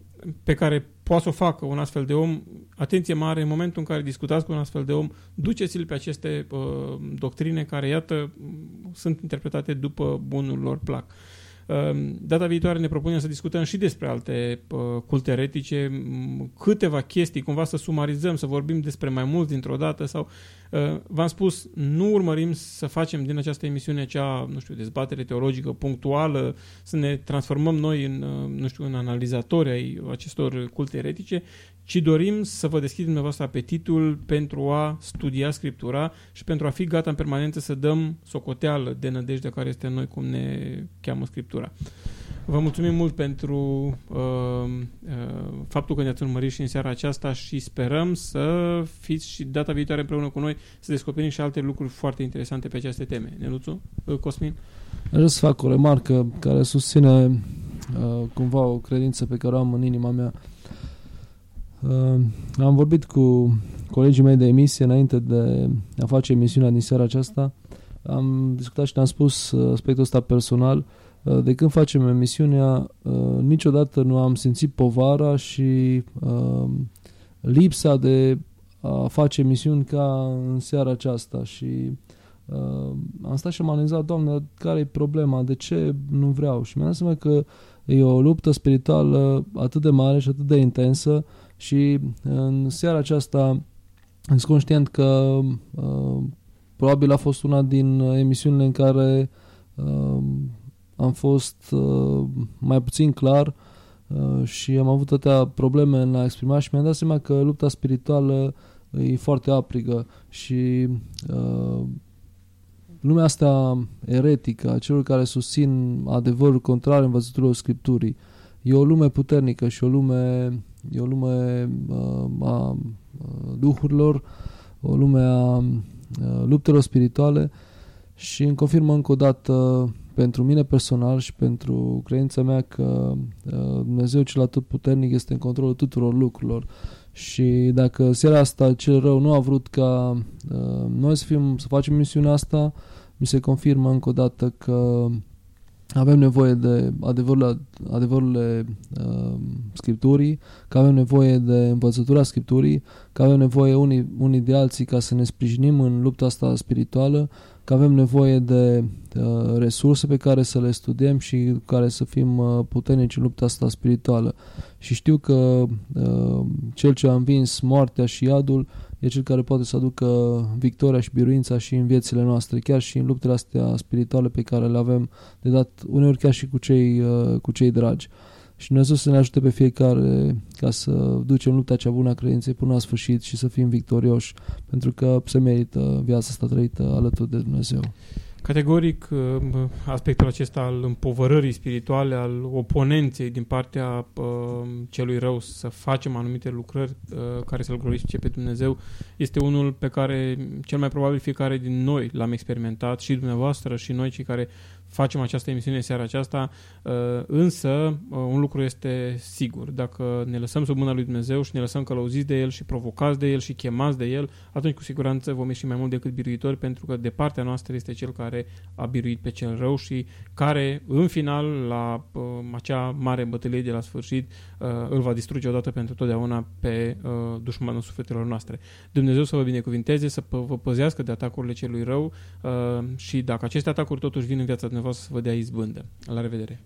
pe care poate să o facă un astfel de om, atenție mare, în momentul în care discutați cu un astfel de om, duceți-l pe aceste uh, doctrine care, iată, sunt interpretate după bunul lor plac. Ehm, data viitoare ne propunem să discutăm și despre alte culte eretice, câteva chestii, cumva să sumarizăm, să vorbim despre mai mulți dintr-o dată sau ă, v-am spus, nu urmărim să facem din această emisiune cea, nu știu, dezbatere teologică punctuală, să ne transformăm noi în, ă, nu știu, în analizatori ai acestor culte eretice, ci dorim să vă deschidem dumneavoastră apetitul pentru a studia Scriptura și pentru a fi gata în permanență să dăm socoteală de nădejde care este în noi, cum ne cheamă Scriptura. Vă mulțumim mult pentru uh, uh, faptul că ne-ați urmărit și în seara aceasta și sperăm să fiți și data viitoare împreună cu noi să descoperim și alte lucruri foarte interesante pe aceste teme. Neluțu? Uh, Cosmin? Vreau să fac o remarcă care susține uh, cumva o credință pe care o am în inima mea. Uh, Uh, am vorbit cu colegii mei de emisie înainte de a face emisiunea din seara aceasta. Am discutat și ne-am spus uh, aspectul ăsta personal. Uh, de când facem emisiunea, uh, niciodată nu am simțit povara și uh, lipsa de a face emisiuni ca în seara aceasta și uh, am stat și am analizat, Doamne, care e problema, de ce nu vreau? Și mi-am dat seama că e o luptă spirituală atât de mare și atât de intensă uh, și în seara aceasta sunt conștient că uh, probabil a fost una din emisiunile în care uh, am fost uh, mai puțin clar uh, și am avut atâtea probleme în a exprima și mi-am dat seama că lupta spirituală e foarte aprigă și uh, lumea asta eretică, a celor care susțin adevărul contrar învățăturilor Scripturii, e o lume puternică și o lume, e o lume uh, a uh, duhurilor, o lume a uh, luptelor spirituale și îmi confirmă încă o dată pentru mine personal și pentru credința mea că uh, Dumnezeu cel atât puternic este în controlul tuturor lucrurilor. Și dacă seara asta cel rău nu a vrut ca uh, noi să, fim, să facem misiunea asta, mi se confirmă încă o dată că avem nevoie de adevărurile, adevărurile uh, Scripturii, că avem nevoie de învățătura Scripturii, că avem nevoie unii, unii de alții ca să ne sprijinim în lupta asta spirituală, că avem nevoie de uh, resurse pe care să le studiem și care să fim uh, puternici în lupta asta spirituală. Și știu că uh, cel ce a învins moartea și iadul e cel care poate să aducă victoria și biruința și în viețile noastre, chiar și în luptele astea spirituale pe care le avem de dat, uneori chiar și cu cei, uh, cu cei dragi. Și Dumnezeu să ne ajute pe fiecare ca să ducem lupta cea bună a credinței până la sfârșit și să fim victorioși, pentru că se merită viața asta trăită alături de Dumnezeu. Categoric, uh, aspectul acesta al împovărării spirituale, al oponenței din partea uh, celui rău să facem anumite lucrări uh, care să-L glorifice pe Dumnezeu, este unul pe care cel mai probabil fiecare din noi l-am experimentat și dumneavoastră și noi cei care facem această emisiune seara aceasta, uh, însă uh, un lucru este sigur, dacă ne lăsăm sub mâna lui Dumnezeu și ne lăsăm călăuziți de El și provocați de El și chemați de El, atunci cu siguranță vom ieși mai mult decât biruitori, pentru că de partea noastră este Cel care a biruit pe cel rău și care, în final, la uh, acea mare bătălie de la sfârșit, îl va distruge odată pentru totdeauna pe dușmanul sufletelor noastre. Dumnezeu să vă binecuvinteze, să vă păzească de atacurile celui rău și dacă aceste atacuri totuși vin în viața dumneavoastră, să vă dea izbândă. La revedere!